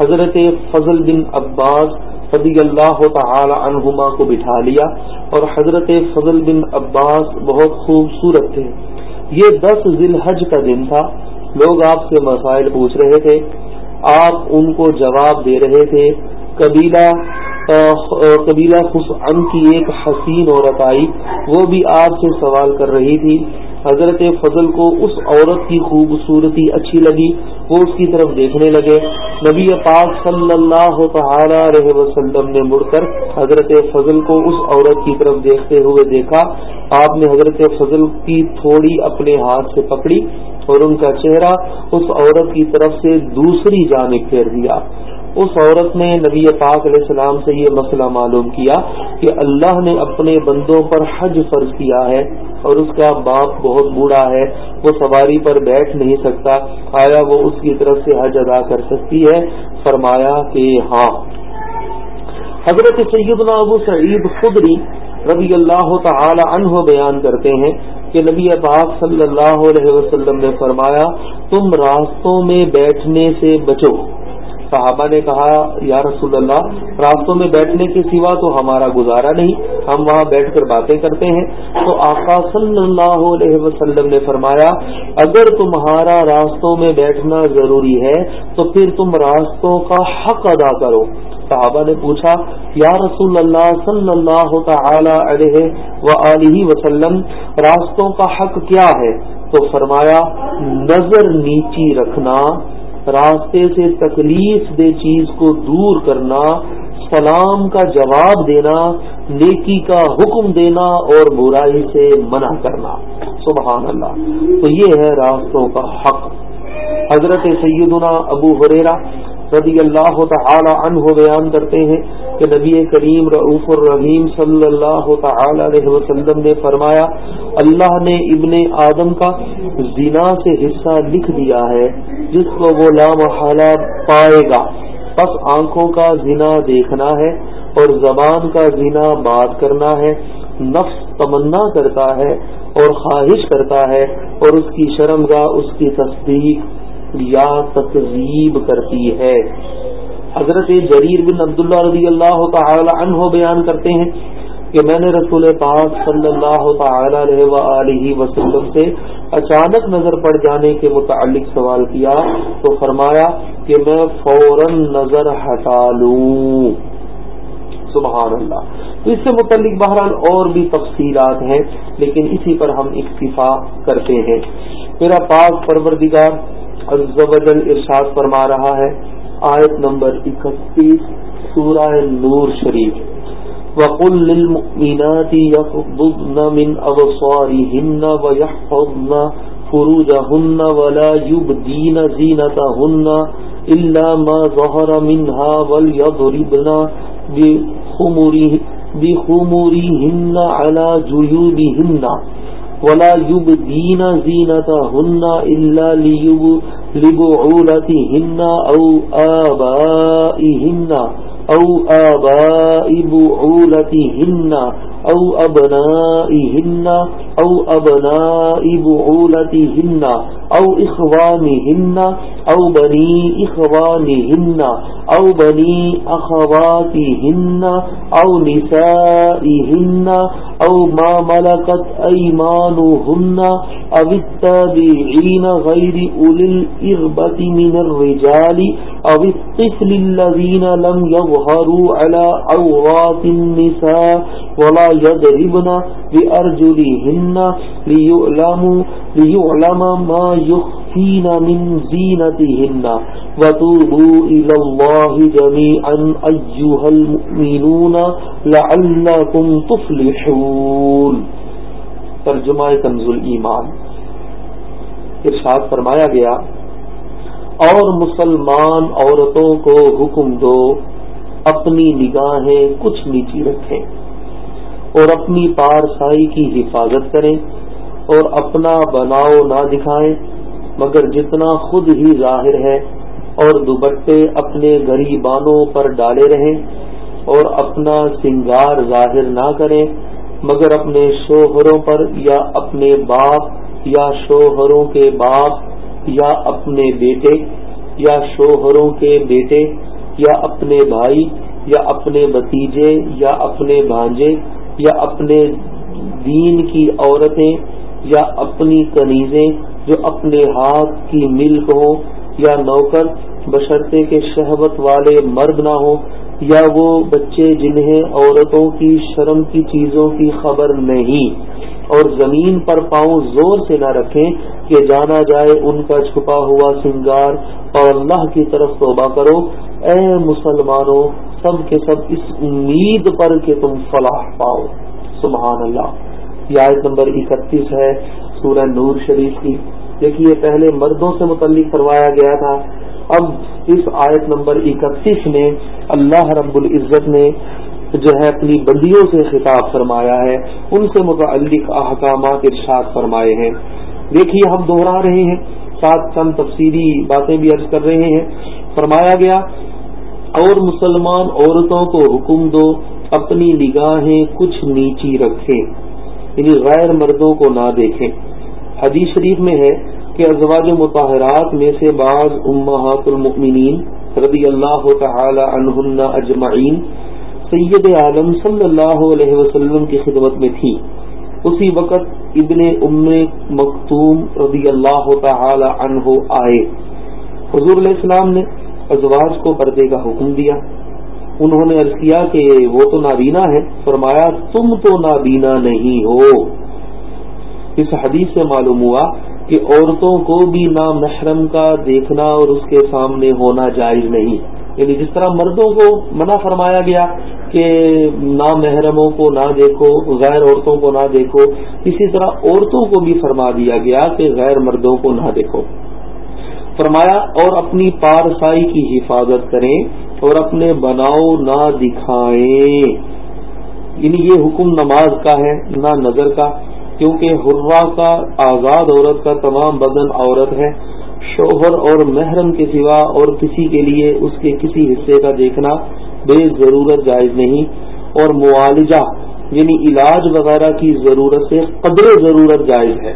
حضرت فضل بن عباس رضی اللہ تعالی عنہما کو بٹھا لیا اور حضرت فضل بن عباس بہت خوبصورت تھے۔ یہ دس ذی الحج کا دن تھا۔ لوگ آپ سے مسائل پوچھ رہے تھے۔ آپ ان کو جواب دے رہے تھے۔ قبیلہ قبیلہ خوش کی ایک حسین عورت آئی وہ بھی آپ سے سوال کر رہی تھی۔ حضرت فضل کو اس عورت کی خوبصورتی اچھی لگی، وہ اس کی طرف دیکھنے لگے۔ نبی پاک صلی اللہ تعالی علیہ وسلم نے مڑ کر حضرت فضل کو اس عورت کی طرف دیکھتے ہوئے دیکھا۔ آپ نے حضرت فضل کی تھوڑی اپنے ہاتھ سے پکڑی اور ان کا چہرہ اس عورت کی طرف سے دوسری جانب پھیر دیا۔ اس عورت نے نبی پاک علیہ السلام سے یہ مسئلہ معلوم کیا کہ اللہ نے اپنے بندوں پر حج فرض کیا ہے اور اس کا باپ بہت بوڑھا ہے، وہ سواری پر بیٹھ نہیں سکتا، آیا وہ اس کی طرف سے حج ادا کر سکتی ہے؟ فرمایا کہ ہاں۔ حضرت سیدنا ابو سعید خدری رضی اللہ تعالی عنہ بیان کرتے ہیں کہ نبی پاک صلی اللہ علیہ وسلم نے فرمایا، تم راستوں میں بیٹھنے سے بچو۔ صحابہ نے کہا، یا رسول اللہ، راستوں میں بیٹھنے کے سوا تو ہمارا گزارا نہیں، ہم وہاں بیٹھ کر باتیں کرتے ہیں۔ تو آقا صلی اللہ علیہ وسلم نے فرمایا، اگر تمہارا راستوں میں بیٹھنا ضروری ہے، تو پھر تم راستوں کا حق ادا کرو۔ صحابہ نے پوچھا، یا رسول اللہ صلی اللہ تعالی علیہ و وسلم، راستوں کا حق کیا ہے؟ تو فرمایا، نظر نیچی رکھنا راستے سے تکلیف دے چیز کو دور کرنا، سلام کا جواب دینا، نیکی کا حکم دینا اور برائی سے منع کرنا۔ سبحان اللہ۔ تو یہ ہے راستوں کا حق۔ حضرت سیدنا ابو حریرا رضی اللہ تعالی عنہ بیان کرتے ہیں کہ نبی کریم رعف الرحیم صلی اللہ تعالی علیہ وسلم نے فرمایا، اللہ نے ابن آدم کا زنا سے حصہ لکھ دیا ہے، جس کو وہ لامحالہ پائے گا۔ بس آنکھوں کا زنا دیکھنا ہے اور زبان کا زنا بات کرنا ہے۔ نفس تمنا کرتا ہے اور خواہش کرتا ہے اور اس کی شرم گاہ اس کی تصدیق۔ یا تقزیب کرتی ہے۔ حضرت جریر بن عبداللہ رضی اللہ تعالی عنہ بیان کرتے ہیں کہ میں نے رسول پاک صلی اللہ تعالی علیہ وآلہ وسلم سے اچانک نظر پڑ جانے کے متعلق سوال کیا تو فرمایا کہ میں فوراً نظر ہٹا لوں۔ سبحان اللہ۔ تو اس سے متعلق بہرحال اور بھی تفصیلات ہیں، لیکن اسی پر ہم اکتفا کرتے ہیں۔ میرا پاک پروردگار عزوجل ارشاد فرما رہا ہے۔ آیت نمبر اکتیس، سورہ نور شریف۔ وقل للمؤمنات يغضضن من أبصارهن ويحفظن فروجهن ولا يبدين زينتهن إلا ما ظهر منها وليضربن بخمورهن على جيوبهن ولا يبدين زينتهن إلا ليب لبعولتهن أو آبائهن أو آباء بعولتهن أو أبنائهن أو أبناء بعولتهن أو إخوانهن أو بني إخوانهن أو بني أخواتهن أو نسائهن أو ما ملكت أيمانهن أو التابعين غير أولي الإغبة من الرجال أو الطفل الذين لم يظهروا على عورات النساء ولا يضربن بأرجلهن ليعلم, ليعلم ما يخفين من زينتهن وتوبوا إلى الله جميعا أيها المؤمنون لعلكم تفلحون۔ ترجمہ کنز ایمان۔ ارشاد فرمایا گیا اور مسلمان عورتوں کو حکم دو اپنی نگاہیں کچھ نیچی رکھیں۔ اور اپنی پارسائی کی حفاظت کریں اور اپنا بناؤ نہ دکھائیں، مگر جتنا خود ہی ظاہر ہے اور دوپٹے اپنے غریبانوں پر ڈالے رہیں اور اپنا سنگار ظاہر نہ کریں، مگر اپنے شوہروں پر یا اپنے باپ یا شوہروں کے باپ یا اپنے بیٹے یا شوہروں کے بیٹے یا اپنے بھائی یا اپنے بتیجے یا اپنے بھانجے یا اپنے دین کی عورتیں یا اپنی کنیزیں جو اپنے ہاتھ کی ملک ہوں یا نوکر، بشرطے کے شہبت والے مرد نہ ہوں یا وہ بچے جنہیں عورتوں کی شرم کی چیزوں کی خبر نہیں اور زمین پر پاؤں زور سے نہ رکھیں کہ جانا جائے ان کا چھپا ہوا سنگار اور اللہ کی طرف توبہ کرو۔ اے مسلمانوں، سب کے سب اس امید پر کہ تم فلاح پاؤ۔ سبحان اللہ۔ یہ آیت نمبر اکتیس ہے، سورہ نور شریف کی۔ دیکھیے پہلے مردوں سے متعلق کروایا گیا تھا۔ اب اس آیت نمبر اکتیس میں اللہ رب العزت نے جو ہے اپنی بندیوں سے خطاب فرمایا ہے۔ ان سے متعلق احکامات ارشاد فرمائے ہیں۔ دیکھیے ہم دوہرا رہے ہیں۔ ساتھ چند تفصیلی باتیں بھی عرض کر رہے ہیں۔ فرمایا گیا، اور مسلمان عورتوں کو حکم دو، اپنی نگاہیں کچھ نیچی رکھیں یعنی غیر مردوں کو نہ دیکھیں۔ حدیث شریف میں ہے کہ ازواج متحرات میں سے بعض امہات المؤمنین رضی اللہ تعالی عنہن اجمعین سید عالم صلی اللہ علیہ وسلم کی خدمت میں تھی۔ اسی وقت ابن ام مختوم رضی اللہ تعالی عنہ آئے۔ حضور علیہ السلام نے ازواج کو پردے کا حکم دیا۔ انہوں نے عرض کیا کہ وہ تو نابینا ہے۔ فرمایا، تم تو نابینا نہیں ہو۔ اس حدیث سے معلوم ہوا کہ عورتوں کو بھی نامحرم کا دیکھنا اور اس کے سامنے ہونا جائز نہیں۔ یعنی جس طرح مردوں کو منع فرمایا گیا کہ نہ محرموں کو نہ دیکھو، غیر عورتوں کو نہ دیکھو، اسی طرح عورتوں کو بھی فرما دیا گیا کہ غیر مردوں کو نہ دیکھو۔ فرمایا، اور اپنی پارسائی کی حفاظت کریں اور اپنے بناؤ نہ دکھائیں۔ یعنی یہ حکم نماز کا ہے، نہ نظر کا۔ کیونکہ ہروا کا آزاد عورت کا تمام بدن عورت ہے، شوہر اور محرم کے سوا اور کسی کے لیے اس کے کسی حصے کا دیکھنا بے ضرورت جائز نہیں اور معالجہ یعنی علاج وغیرہ کی ضرورت سے قدر ضرورت جائز ہے۔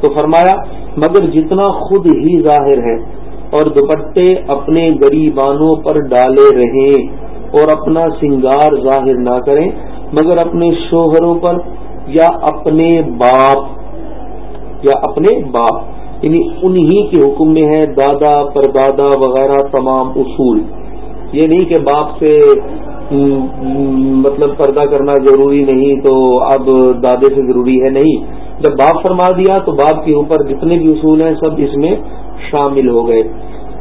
تو فرمایا، مگر جتنا خود ہی ظاہر ہے اور دوپٹے اپنے غریبانوں پر ڈالے رہیں اور اپنا سنگار ظاہر نہ کریں، مگر اپنے شوہروں پر یا اپنے باپ، یا اپنے باپ یعنی انہی کے حکم میں ہے دادا پر دادا وغیرہ تمام اصول۔ یہ نہیں کہ باپ سے مطلب پردہ کرنا ضروری نہیں تو اب دادے سے ضروری ہے نہیں۔ جب باپ فرما دیا تو باپ کے اوپر جتنے بھی اصول ہیں سب اس میں شامل ہو گئے۔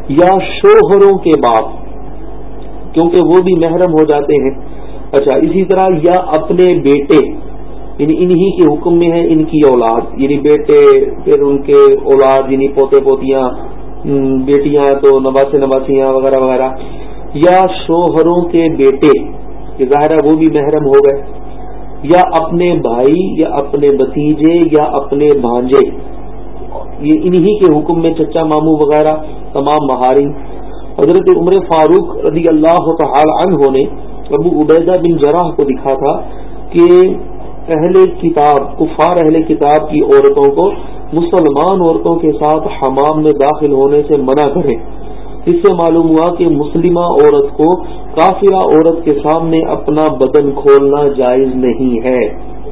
یا شوہروں کے باپ، کیونکہ وہ بھی محرم ہو جاتے ہیں۔ اچھا اسی طرح یا اپنے بیٹے یعنی انہی کے حکم میں ہے، ان کی اولاد یعنی بیٹے، پھر ان کے اولاد یعنی پوتے پوتیاں بیٹیاں تو نواسی نواسیاں وغیرہ وغیرہ، یا شوہروں کے بیٹے ظاہر ہے وہ بھی محرم ہو گئے، یا اپنے بھائی، یا اپنے بتیجے یا اپنے بھانجے، یہ انہی کے حکم میں چچا ماموں وغیرہ، تمام مہاری حضرت عمر فاروق رضی اللہ تعالی عنہ نے ابو عبیدہ بن جراح کو دکھا تھا کہ اہل کتاب، کفار اہل کتاب کی عورتوں کو، مسلمان عورتوں کے ساتھ حمام میں داخل ہونے سے منع کریں۔ اس سے معلوم ہوا کہ مسلمہ عورت کو کافرہ عورت کے سامنے اپنا بدن کھولنا جائز نہیں ہے۔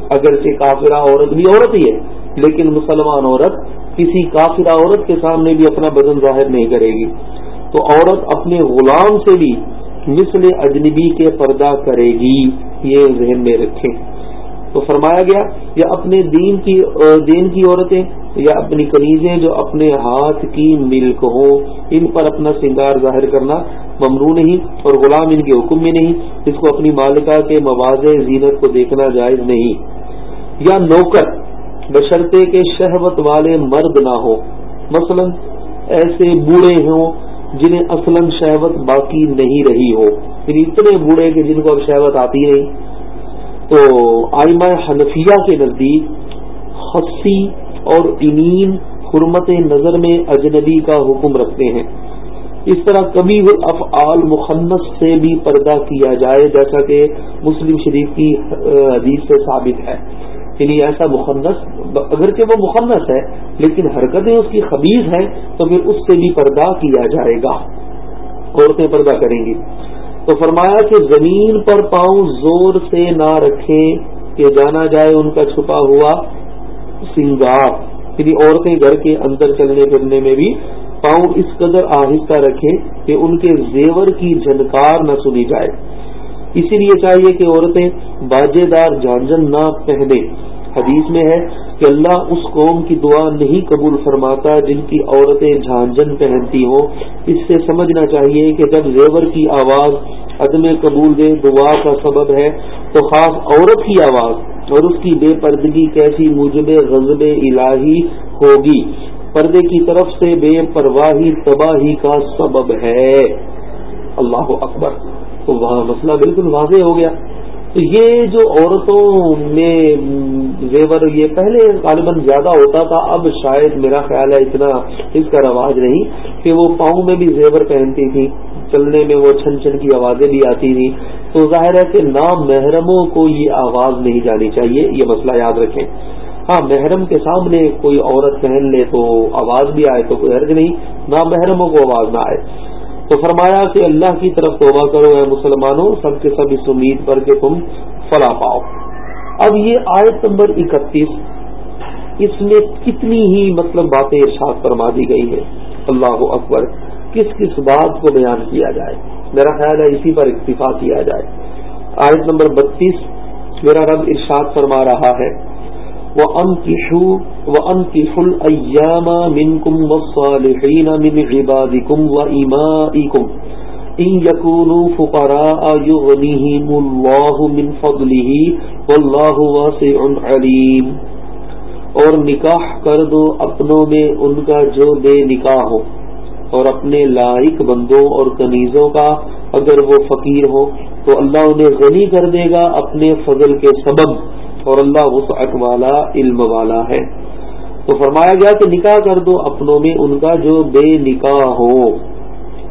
اگرچہ کافرہ عورت بھی عورت ہی ہے، لیکن مسلمان عورت کسی کافرہ عورت کے سامنے بھی اپنا بدن ظاہر نہیں کرے گی۔ تو عورت اپنے غلام سے بھی مثل اجنبی کے پردہ کرے گی، یہ ذہن میں رکھیں۔ تو فرمایا گیا، یا اپنے دین کی دین کی عورتیں، یا اپنی کنیزیں جو اپنے ہاتھ کی ملک ہوں، ان پر اپنا سنگار ظاہر کرنا ممنوع نہیں اور غلام ان کے حکم میں نہیں، اس کو اپنی مالکہ کے مواضع زینت کو دیکھنا جائز نہیں۔ یا نوکر، بشرطے کے شہوت والے مرد نہ ہو مثلا ایسے بوڑھے ہوں جنہیں اصلا شہوت باقی نہیں رہی ہو۔ پھر اتنے بوڑھے کہ جن کو اب شہوت آتی نہیں۔ تو آئمہ حنفیہ کے نزدیک خصی اور انین حرمت نظر میں اجنبی کا حکم رکھتے ہیں۔ اس طرح کبھی افعال مخنص سے بھی پردہ کیا جائے، جیسا کہ مسلم شریف کی حدیث سے ثابت ہے۔ یعنی ایسا مخنص اگرچہ وہ مخنص ہے، لیکن حرکتیں اس کی خبیز ہیں، تو پھر اس سے بھی پردہ کیا جائے گا۔ عورتیں پردہ کریں گی۔ تو فرمایا کہ زمین پر پاؤں زور سے نہ رکھیں کہ جانا جائے ان کا چھپا ہوا سنگار۔ یعنی عورتیں گھر کے اندر چلنے پھرنے میں بھی پاؤں اس قدر آہستہ رکھیں کہ ان کے زیور کی جھنکار نہ سنی جائے۔ اسی لیے چاہیے کہ عورتیں باجے دار جانجن نہ پہنے حدیث میں ہے کہ اللہ اس قوم کی دعا نہیں قبول فرماتا جن کی عورتیں جھانجن پہنتی ہوں۔ اس سے سمجھنا چاہیے کہ جب زیور کی آواز عدم قبول دے، دعا کا سبب ہے، تو خاص عورت کی آواز اور اس کی بے پردگی کیسی مجب غزب الہی ہوگی۔ پردے کی طرف سے بے پرواہی، تباہی کا سبب ہے۔ اللہ اکبر۔ تو وہاں مسئلہ بالکل واضح ہو گیا۔ تو یہ جو عورتوں میں زیور، یہ پہلے غالباً زیادہ ہوتا تھا، اب شاید میرا خیال ہے اتنا اس کا رواج نہیں کہ وہ پاؤں میں بھی زیور پہنتی تھی، چلنے میں وہ چھن چھن کی آوازیں بھی آتی تھیں۔ تو ظاہر ہے کہ نام محرموں کو یہ آواز نہیں جانی چاہیے، یہ مسئلہ یاد رکھیں۔ ہاں محرم کے سامنے کوئی عورت پہن لے تو آواز بھی آئے تو کوئی حرج نہیں نہ محرموں کو آواز نہ آئے۔ تو فرمایا کہ اللہ کی طرف توبہ کرو اے مسلمانوں، سب کے سب اس امید پر کہ تم فلا پاؤ۔ اب یہ آیت نمبر اکتیس، اس میں کتنی ہی مطلب باتیں ارشاد فرما دی گئی ہیں۔ اللہ اکبر، کس کس بات کو بیان کیا جائے؟ میرا خیال ہے اسی پر اکتفا کیا جائے۔ آیت نمبر بتیس، میرا رب ارشاد فرما رہا ہے وَأَنْكِحُوا الْأَيَّامَ مِنْكُمْ وَالصَّالِحِينَ مِنْ عِبَادِكُمْ وَإِمَائِكُمْ. إِنْ يَكُونُوا فُقَرَاءَ يُغْنِهِمُ اللَّهُ مِنْ فَضْلِهِ وَاللَّهُ وَاسِعٌ عَلِيمٌ. اور نکاح کر دو اپنوں میں ان کا جو بے نکاح ہو اور اپنے لائق بندوں اور کنیزوں کا اگر وہ فقیر ہو تو اللہ انہیں غنی کر دے گا اپنے فضل کے سبب. اور اللہ وسعت والا، علم والا ہے۔ تو فرمایا گیا کہ نکاح کر دو اپنوں میں ان کا جو بے نکاح ہو،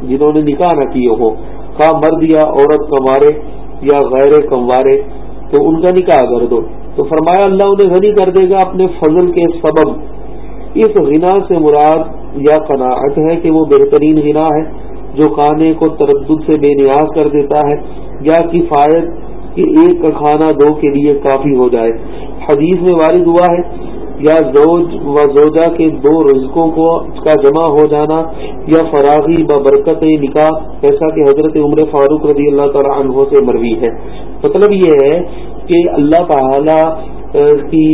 جنہوں نے نکاح نہ کیے ہو۔ کا مرد یا عورت کمارے یا غیر کموارے، تو ان کا نکاح کر دو۔ تو فرمایا اللہ انہیں غنی کر دے گا اپنے فضل کے سبب۔ اس غنا سے مراد یا قناعت ہے کہ وہ بہترین غنا ہے، جو کھانے کو تردد سے بے نیاز کر دیتا ہے، یا کفایت کہ ایک کا کھانا دو کے لیے کافی ہو جائے۔ حدیث میں وارد ہوا ہے، یا زوج و زوجہ کے دو رزقوں کو کا جمع ہو جانا، یا فراغی ب برکت نکاح ایسا کہ حضرت عمر فاروق رضی اللہ تعالی عنہ سے مروی ہے۔ مطلب یہ ہے کہ اللہ تعالی کی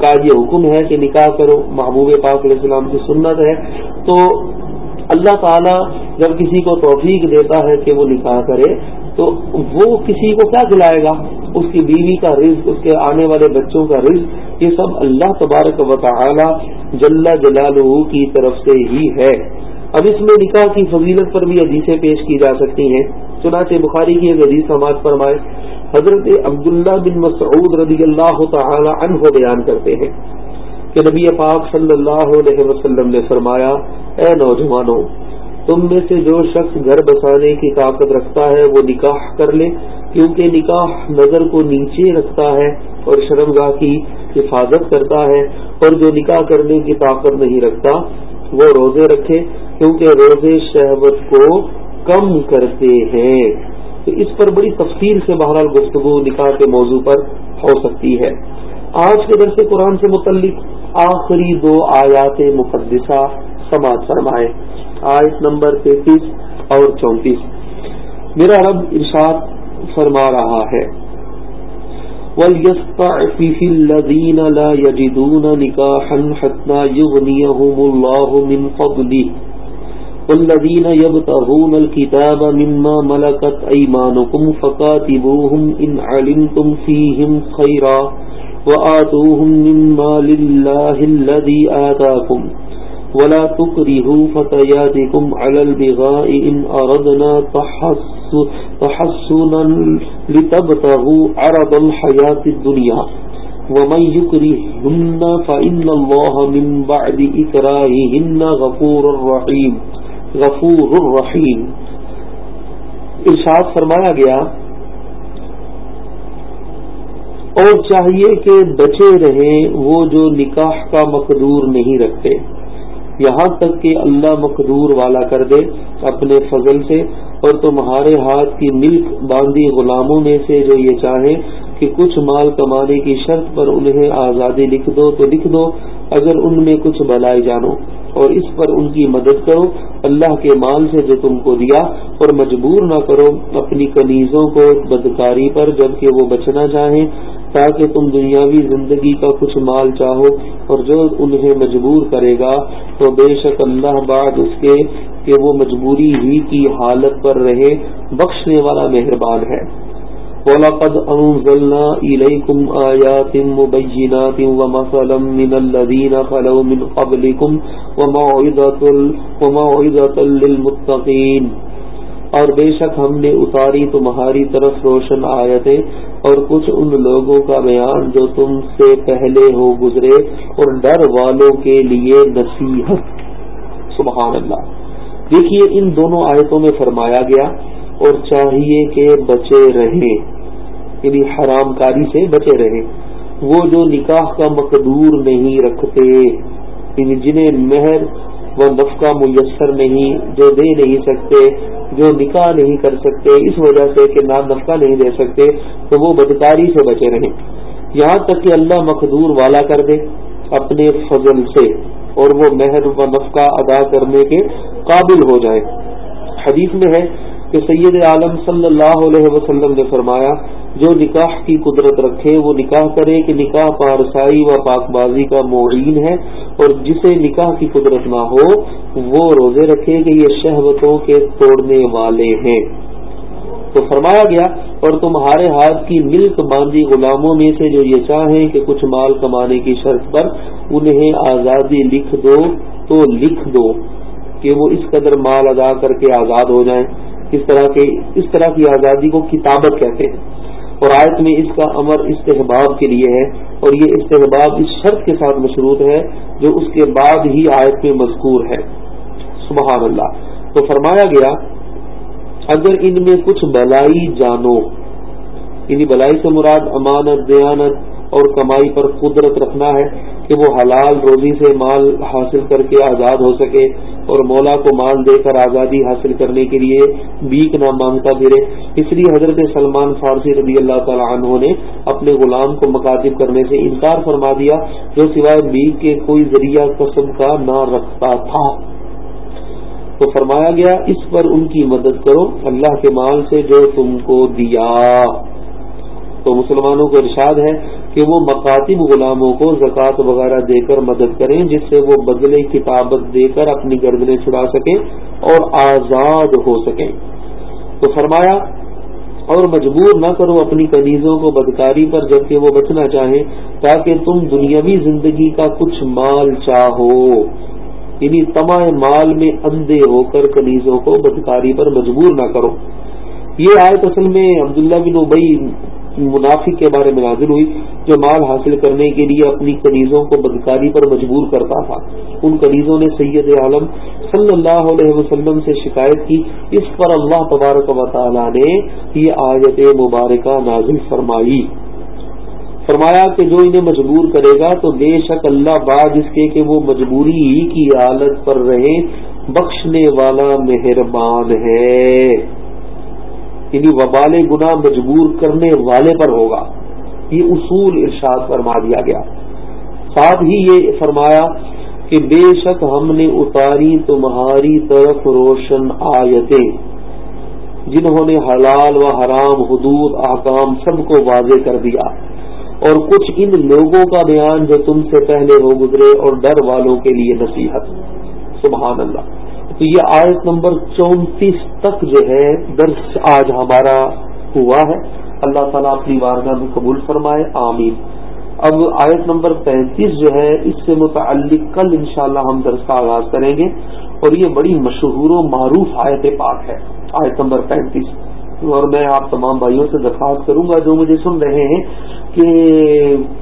کا یہ حکم ہے کہ نکاح کرو۔ محبوب پاک علیہ السلام کی سنت ہے۔ تو اللہ تعالیٰ جب کسی کو توفیق دیتا ہے کہ وہ نکاح کرے تو وہ کسی کو کیا دلائے گا؟ اس کی بیوی کا رزق، اس کے آنے والے بچوں کا رزق، یہ سب اللہ تبارک و تعالی جل جلال کی طرف سے ہی ہے۔ اب اس میں نکاح کی فضیلت پر بھی حدیثیں پیش کی جا سکتی ہیں۔ چنانچہ بخاری کی ایک حدیث سماج فرمائے، حضرت عبداللہ بن مسعود رضی اللہ تعالی عنہ بیان کرتے ہیں کہ نبی پاک صلی اللہ علیہ وسلم نے فرمایا، اے نوجوانوں تم میں سے جو شخص گھر بسانے کی طاقت رکھتا ہے وہ نکاح کر لے، کیونکہ نکاح نظر کو نیچے رکھتا ہے اور شرمگاہ کی حفاظت کرتا ہے، اور جو نکاح کرنے کی طاقت نہیں رکھتا، وہ روزے رکھے، کیونکہ روزے شہبت کو کم کرتے ہیں۔ تو اس پر بڑی تفصیل سے بہرحال گفتگو نکاح کے موضوع پر ہو سکتی ہے۔ آج کے درس قرآن سے متعلق آخری دو آیات مقدسہ سماج فرمائے۔ آیت نمبر تینتیس اور چونتیس۔ میرا رب ارشاد فرما رہا ہے۔ وَلْيَسْتَعْفِفِ الَّذِينَ لَا يَجِدُونَ نِكَاحًا حَتَّى يُغْنِيَهُمُ اللَّهُ مِنْ فَضْلِهِ۔ وَالَّذِينَ يَبْتَغُونَ الْكِتَابَ مِمَّا مَلَكَتْ أَيْمَانُكُمْ فَكَاتِبُوهُمْ إِنْ عَلِمْتُمْ فِيهِمْ خَيْرًا وَآتُوهُمْ مِمَّا لِلَّهِ الَّذِي آتَاكُمْ۔ ولا تكرهوا فتياتكم على البغاء إن أردنا تحسنا لتبتغوا عرض الحياة الدنيا. ومن يكرهن فإن الله من بعد إكراههن غفور الرحيم غفور الرحيم ارشاد فرمایا گیا، اور چاہیے کہ بچے رہیں وہ جو نکاح کا مقدور نہیں رکھتے۔ یہاں تک کہ اللہ مقدور والا کر دے اپنے فضل سے اور تمہارے ہاتھ کی ملک باندھی غلاموں میں سے جو یہ چاہیں کہ کچھ مال کمانے کی شرط پر انہیں آزادی لکھ دو تو لکھ دو، اگر ان میں کچھ بلائی جانو۔ اور اس پر ان کی مدد کرو۔ اللہ کے مال سے جو تم کو دیا، اور مجبور نہ کرو اپنی کنیزوں کو بدکاری پر جبکہ وہ بچنا چاہیں، تاکہ تم دنیاوی زندگی کا کچھ مال چاہو۔ اور جو انہیں مجبور کرے گا، تو بے شک اللہ بعد اس کے کہ وہ مجبوری ہی کی حالت پر پر رہے، بخشنے والا مہربان ہے۔ وَلَقَدْ أَنزَلْنَا إِلَيْكُمْ آيَاتٍ مُبَيِّنَاتٍ وَمَثَلًا مِنَ الَّذِينَ خَلَوْا مِنْ قَبْلِكُمْ وَمَوْعِظَةً لِلْمُتَّقِينَ۔ اور بے شک ہم نے اتاری تمہاری طرف روشن آیتیں اور کچھ ان لوگوں کا بیان جو تم سے پہلے ہو گزرے اور ڈر والوں کے لیے نصیحت۔ سبحان اللہ۔ دیکھیے ان دونوں آیتوں میں فرمایا گیا اور چاہیے کہ بچے رہیں یعنی حرام کاری سے بچے رہیں۔ وہ جو نکاح کا مقدور نہیں رکھتے یعنی جنہیں مہر و نفقہ میسر نہیں، جو دے نہیں سکتے، جو نکاح نہیں کر سکتے، اس وجہ سے کہ نہ نفقہ نہیں دے سکتے، تو وہ بدکاری سے بچے رہیں۔ یہاں تک کہ اللہ مقدور والا کر دے اپنے فضل سے۔ اور وہ مہر و نفقہ ادا کرنے کے قابل ہو جائے۔ حدیث میں ہے کہ سید عالم صلی اللہ علیہ وسلم نے فرمایا، جو نکاح کی قدرت رکھے، وہ نکاح کرے کہ نکاح پارسائی و پاک بازی کا معین ہے، اور جسے نکاح کی قدرت نہ ہو، وہ روزے رکھے کہ یہ شہوتوں کے توڑنے والے ہیں۔ تو فرمایا گیا اور تمہارے ہاتھ کی ملک باندھی غلاموں میں سے جو یہ چاہیں کہ کچھ مال کمانے کی شرط پر انہیں آزادی لکھ دو، تو لکھ دو کہ وہ اس قدر مال ادا کر کے آزاد ہو جائیں۔ اس طرح کے، اس طرح کی آزادی کو کتابت کہتے ہیں۔ اور آیت میں اس کا امر استحباب کے لیے ہے اور یہ استحباب اس شرط کے ساتھ مشروط ہے جو اس کے بعد ہی آیت میں مذکور ہے۔ سبحان اللہ۔ تو فرمایا گیا اگر ان میں کچھ بلائی جانو یعنی بلائی سے مراد امانت، دیانت اور کمائی پر قدرت رکھنا ہے کہ وہ حلال روزی سے مال حاصل کر کے آزاد ہو سکے اور مولا کو مال دے کر آزادی حاصل کرنے کے لیے بیک نہ مانگتا پھرے۔ اس لیے حضرت سلمان فارسی رضی اللہ تعالیٰ عنہ نے اپنے غلام کو مکاتب کرنے سے انکار فرما دیا جو سوائے بیک کے کوئی ذریعہ قسم کا نہ رکھتا تھا۔ تو فرمایا گیا، اس پر ان کی مدد کرو، اللہ کے مال سے جو تم کو دیا۔ تو مسلمانوں کو ارشاد ہے کہ وہ مکاتب غلاموں کو زکوٰۃ وغیرہ دے کر مدد کریں، جس سے وہ بدلے کتابت دے کر اپنی گردنیں چھڑا سکیں اور آزاد ہو سکیں۔ تو فرمایا، اور مجبور نہ کرو اپنی کنیزوں کو بدکاری پر، جبکہ وہ بچنا چاہیں، تاکہ تم دنیاوی زندگی کا کچھ مال چاہو۔ یعنی تمام مال میں اندھے ہو کر کنیزوں کو بدکاری پر مجبور نہ کرو۔ یہ آیت اصل میں عبداللہ بن ابئی منافق کے بارے میں نازل ہوئی، جو مال حاصل کرنے کے لیے اپنی کنیزوں کو بدکاری پر مجبور کرتا تھا۔ ان کنیزوں نے سید عالم صلی اللہ علیہ وسلم سے شکایت کی۔ اس پر اللہ تبارک و تعالی نے یہ آیت مبارکہ نازل فرمائی۔ فرمایا کہ جو انہیں مجبور کرے گا تو بے شک اللہ بعد اس کے کہ وہ مجبوری ہی کی حالت پر رہے، بخشنے والا مہربان ہے۔ یعنی وبال گنا مجبور کرنے والے پر ہوگا۔ یہ اصول ارشاد فرما دیا گیا۔ ساتھ ہی یہ فرمایا کہ بے شک ہم نے اتاری تمہاری طرف روشن آیتیں، جنہوں نے حلال و حرام، حدود احکام سب کو واضح کر دیا۔ اور کچھ ان لوگوں کا بیان جو تم سے پہلے ہو گزرے اور ڈر والوں کے لیے نصیحت۔ سبحان اللہ۔ تو یہ آیت نمبر چونتیس تک جو ہے، درس آج ہمارا ہوا ہے۔ اللہ تعالیٰ اپنی وارگاہ میں قبول فرمائے، آمین۔ اب آیت نمبر پینتیس جو ہے، اس سے متعلق کل انشاءاللہ ہم درس کا آغاز کریں گے۔ اور یہ بڑی مشہور و معروف آیت پاک ہے۔ آیت نمبر پینتیس۔ اور میں آپ تمام بھائیوں سے درخواست کروں گا جو مجھے سن رہے ہیں کہ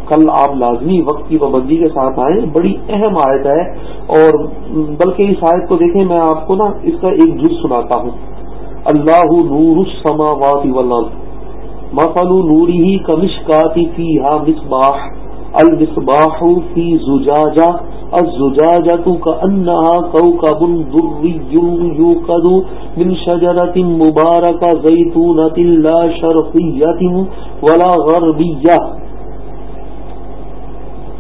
کل آپ لازمی وقت کی پابندی کے ساتھ آئیں، بڑی اہم آیت ہے اور بلکہ اس آیت کو دیکھیں، میں آپ کو نا اس کا ایک جز سناتا ہوں۔ اللہ نور السماوات والارض، مثل نوری کمشکاتی فیہا مصباح۔ المصباح فی زجاجہ الزجاجة كأنها كوكب دري يوقد من شجرة مباركة زيتونة لا شرقية ولا غربية.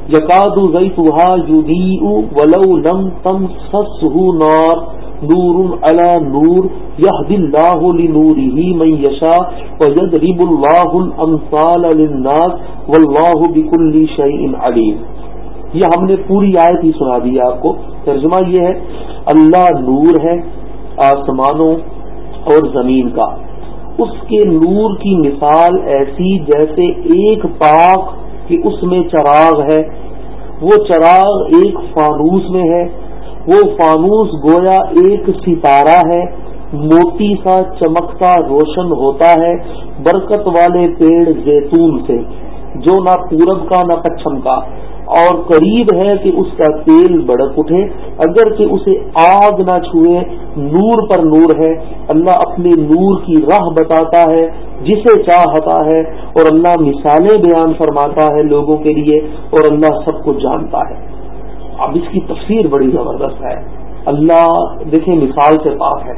يكاد زيتها يضيء ولو لم تمسسه نار. نور على نور يهدي الله لنوره من يشاء ويضرب الله الأمثال للناس والله بكل شيء عليم۔ یہ ہم نے پوری آیت ہی سنا دی آپ کو۔ ترجمہ یہ ہے، اللہ نور ہے آسمانوں اور زمین کا۔ اس کے نور کی مثال ایسی جیسے ایک پاک کہ اس میں چراغ ہے۔ وہ چراغ ایک فانوس میں ہے۔ وہ فانوس گویا ایک ستارہ ہے، موتی سا چمکتا روشن ہوتا ہے، برکت والے پیڑ زیتون سے، جو نہ پورب کا نہ پچھم کا۔ اور قریب ہے کہ اس کا تیل بڑک اٹھے اگر کہ اسے آگ نہ چھوئے، نور پر نور ہے۔ اللہ اپنے نور کی راہ بتاتا ہے، جسے چاہتا ہے۔ اور اللہ مثالیں بیان فرماتا ہے لوگوں کے لیے، اور اللہ سب کو جانتا ہے۔ اب اس کی تفسیر بڑی زبردست ہے۔ اللہ دیکھیں مثال سے پاک ہے،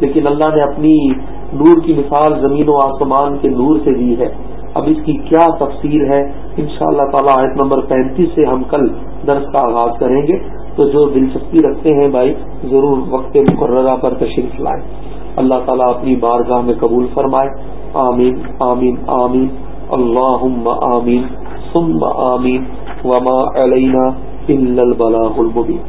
لیکن اللہ نے اپنی نور کی مثال زمین و آسمان کے نور سے دی ہے۔ اب اس کی کیا تفسیر ہے؟ ان شاء اللہ تعالیٰ آیت نمبر پینتیس سے ہم کل درس کا آغاز کریں گے۔ تو جو دلچسپی رکھتے ہیں بھائی، ضرور وقت مقررہ پر تشریف لائیں۔ اللہ تعالیٰ اپنی بارگاہ میں قبول فرمائے۔ آمین آمین آمین۔ اللہ آمین، ثم آمین۔ وما علینا البلاغ المبین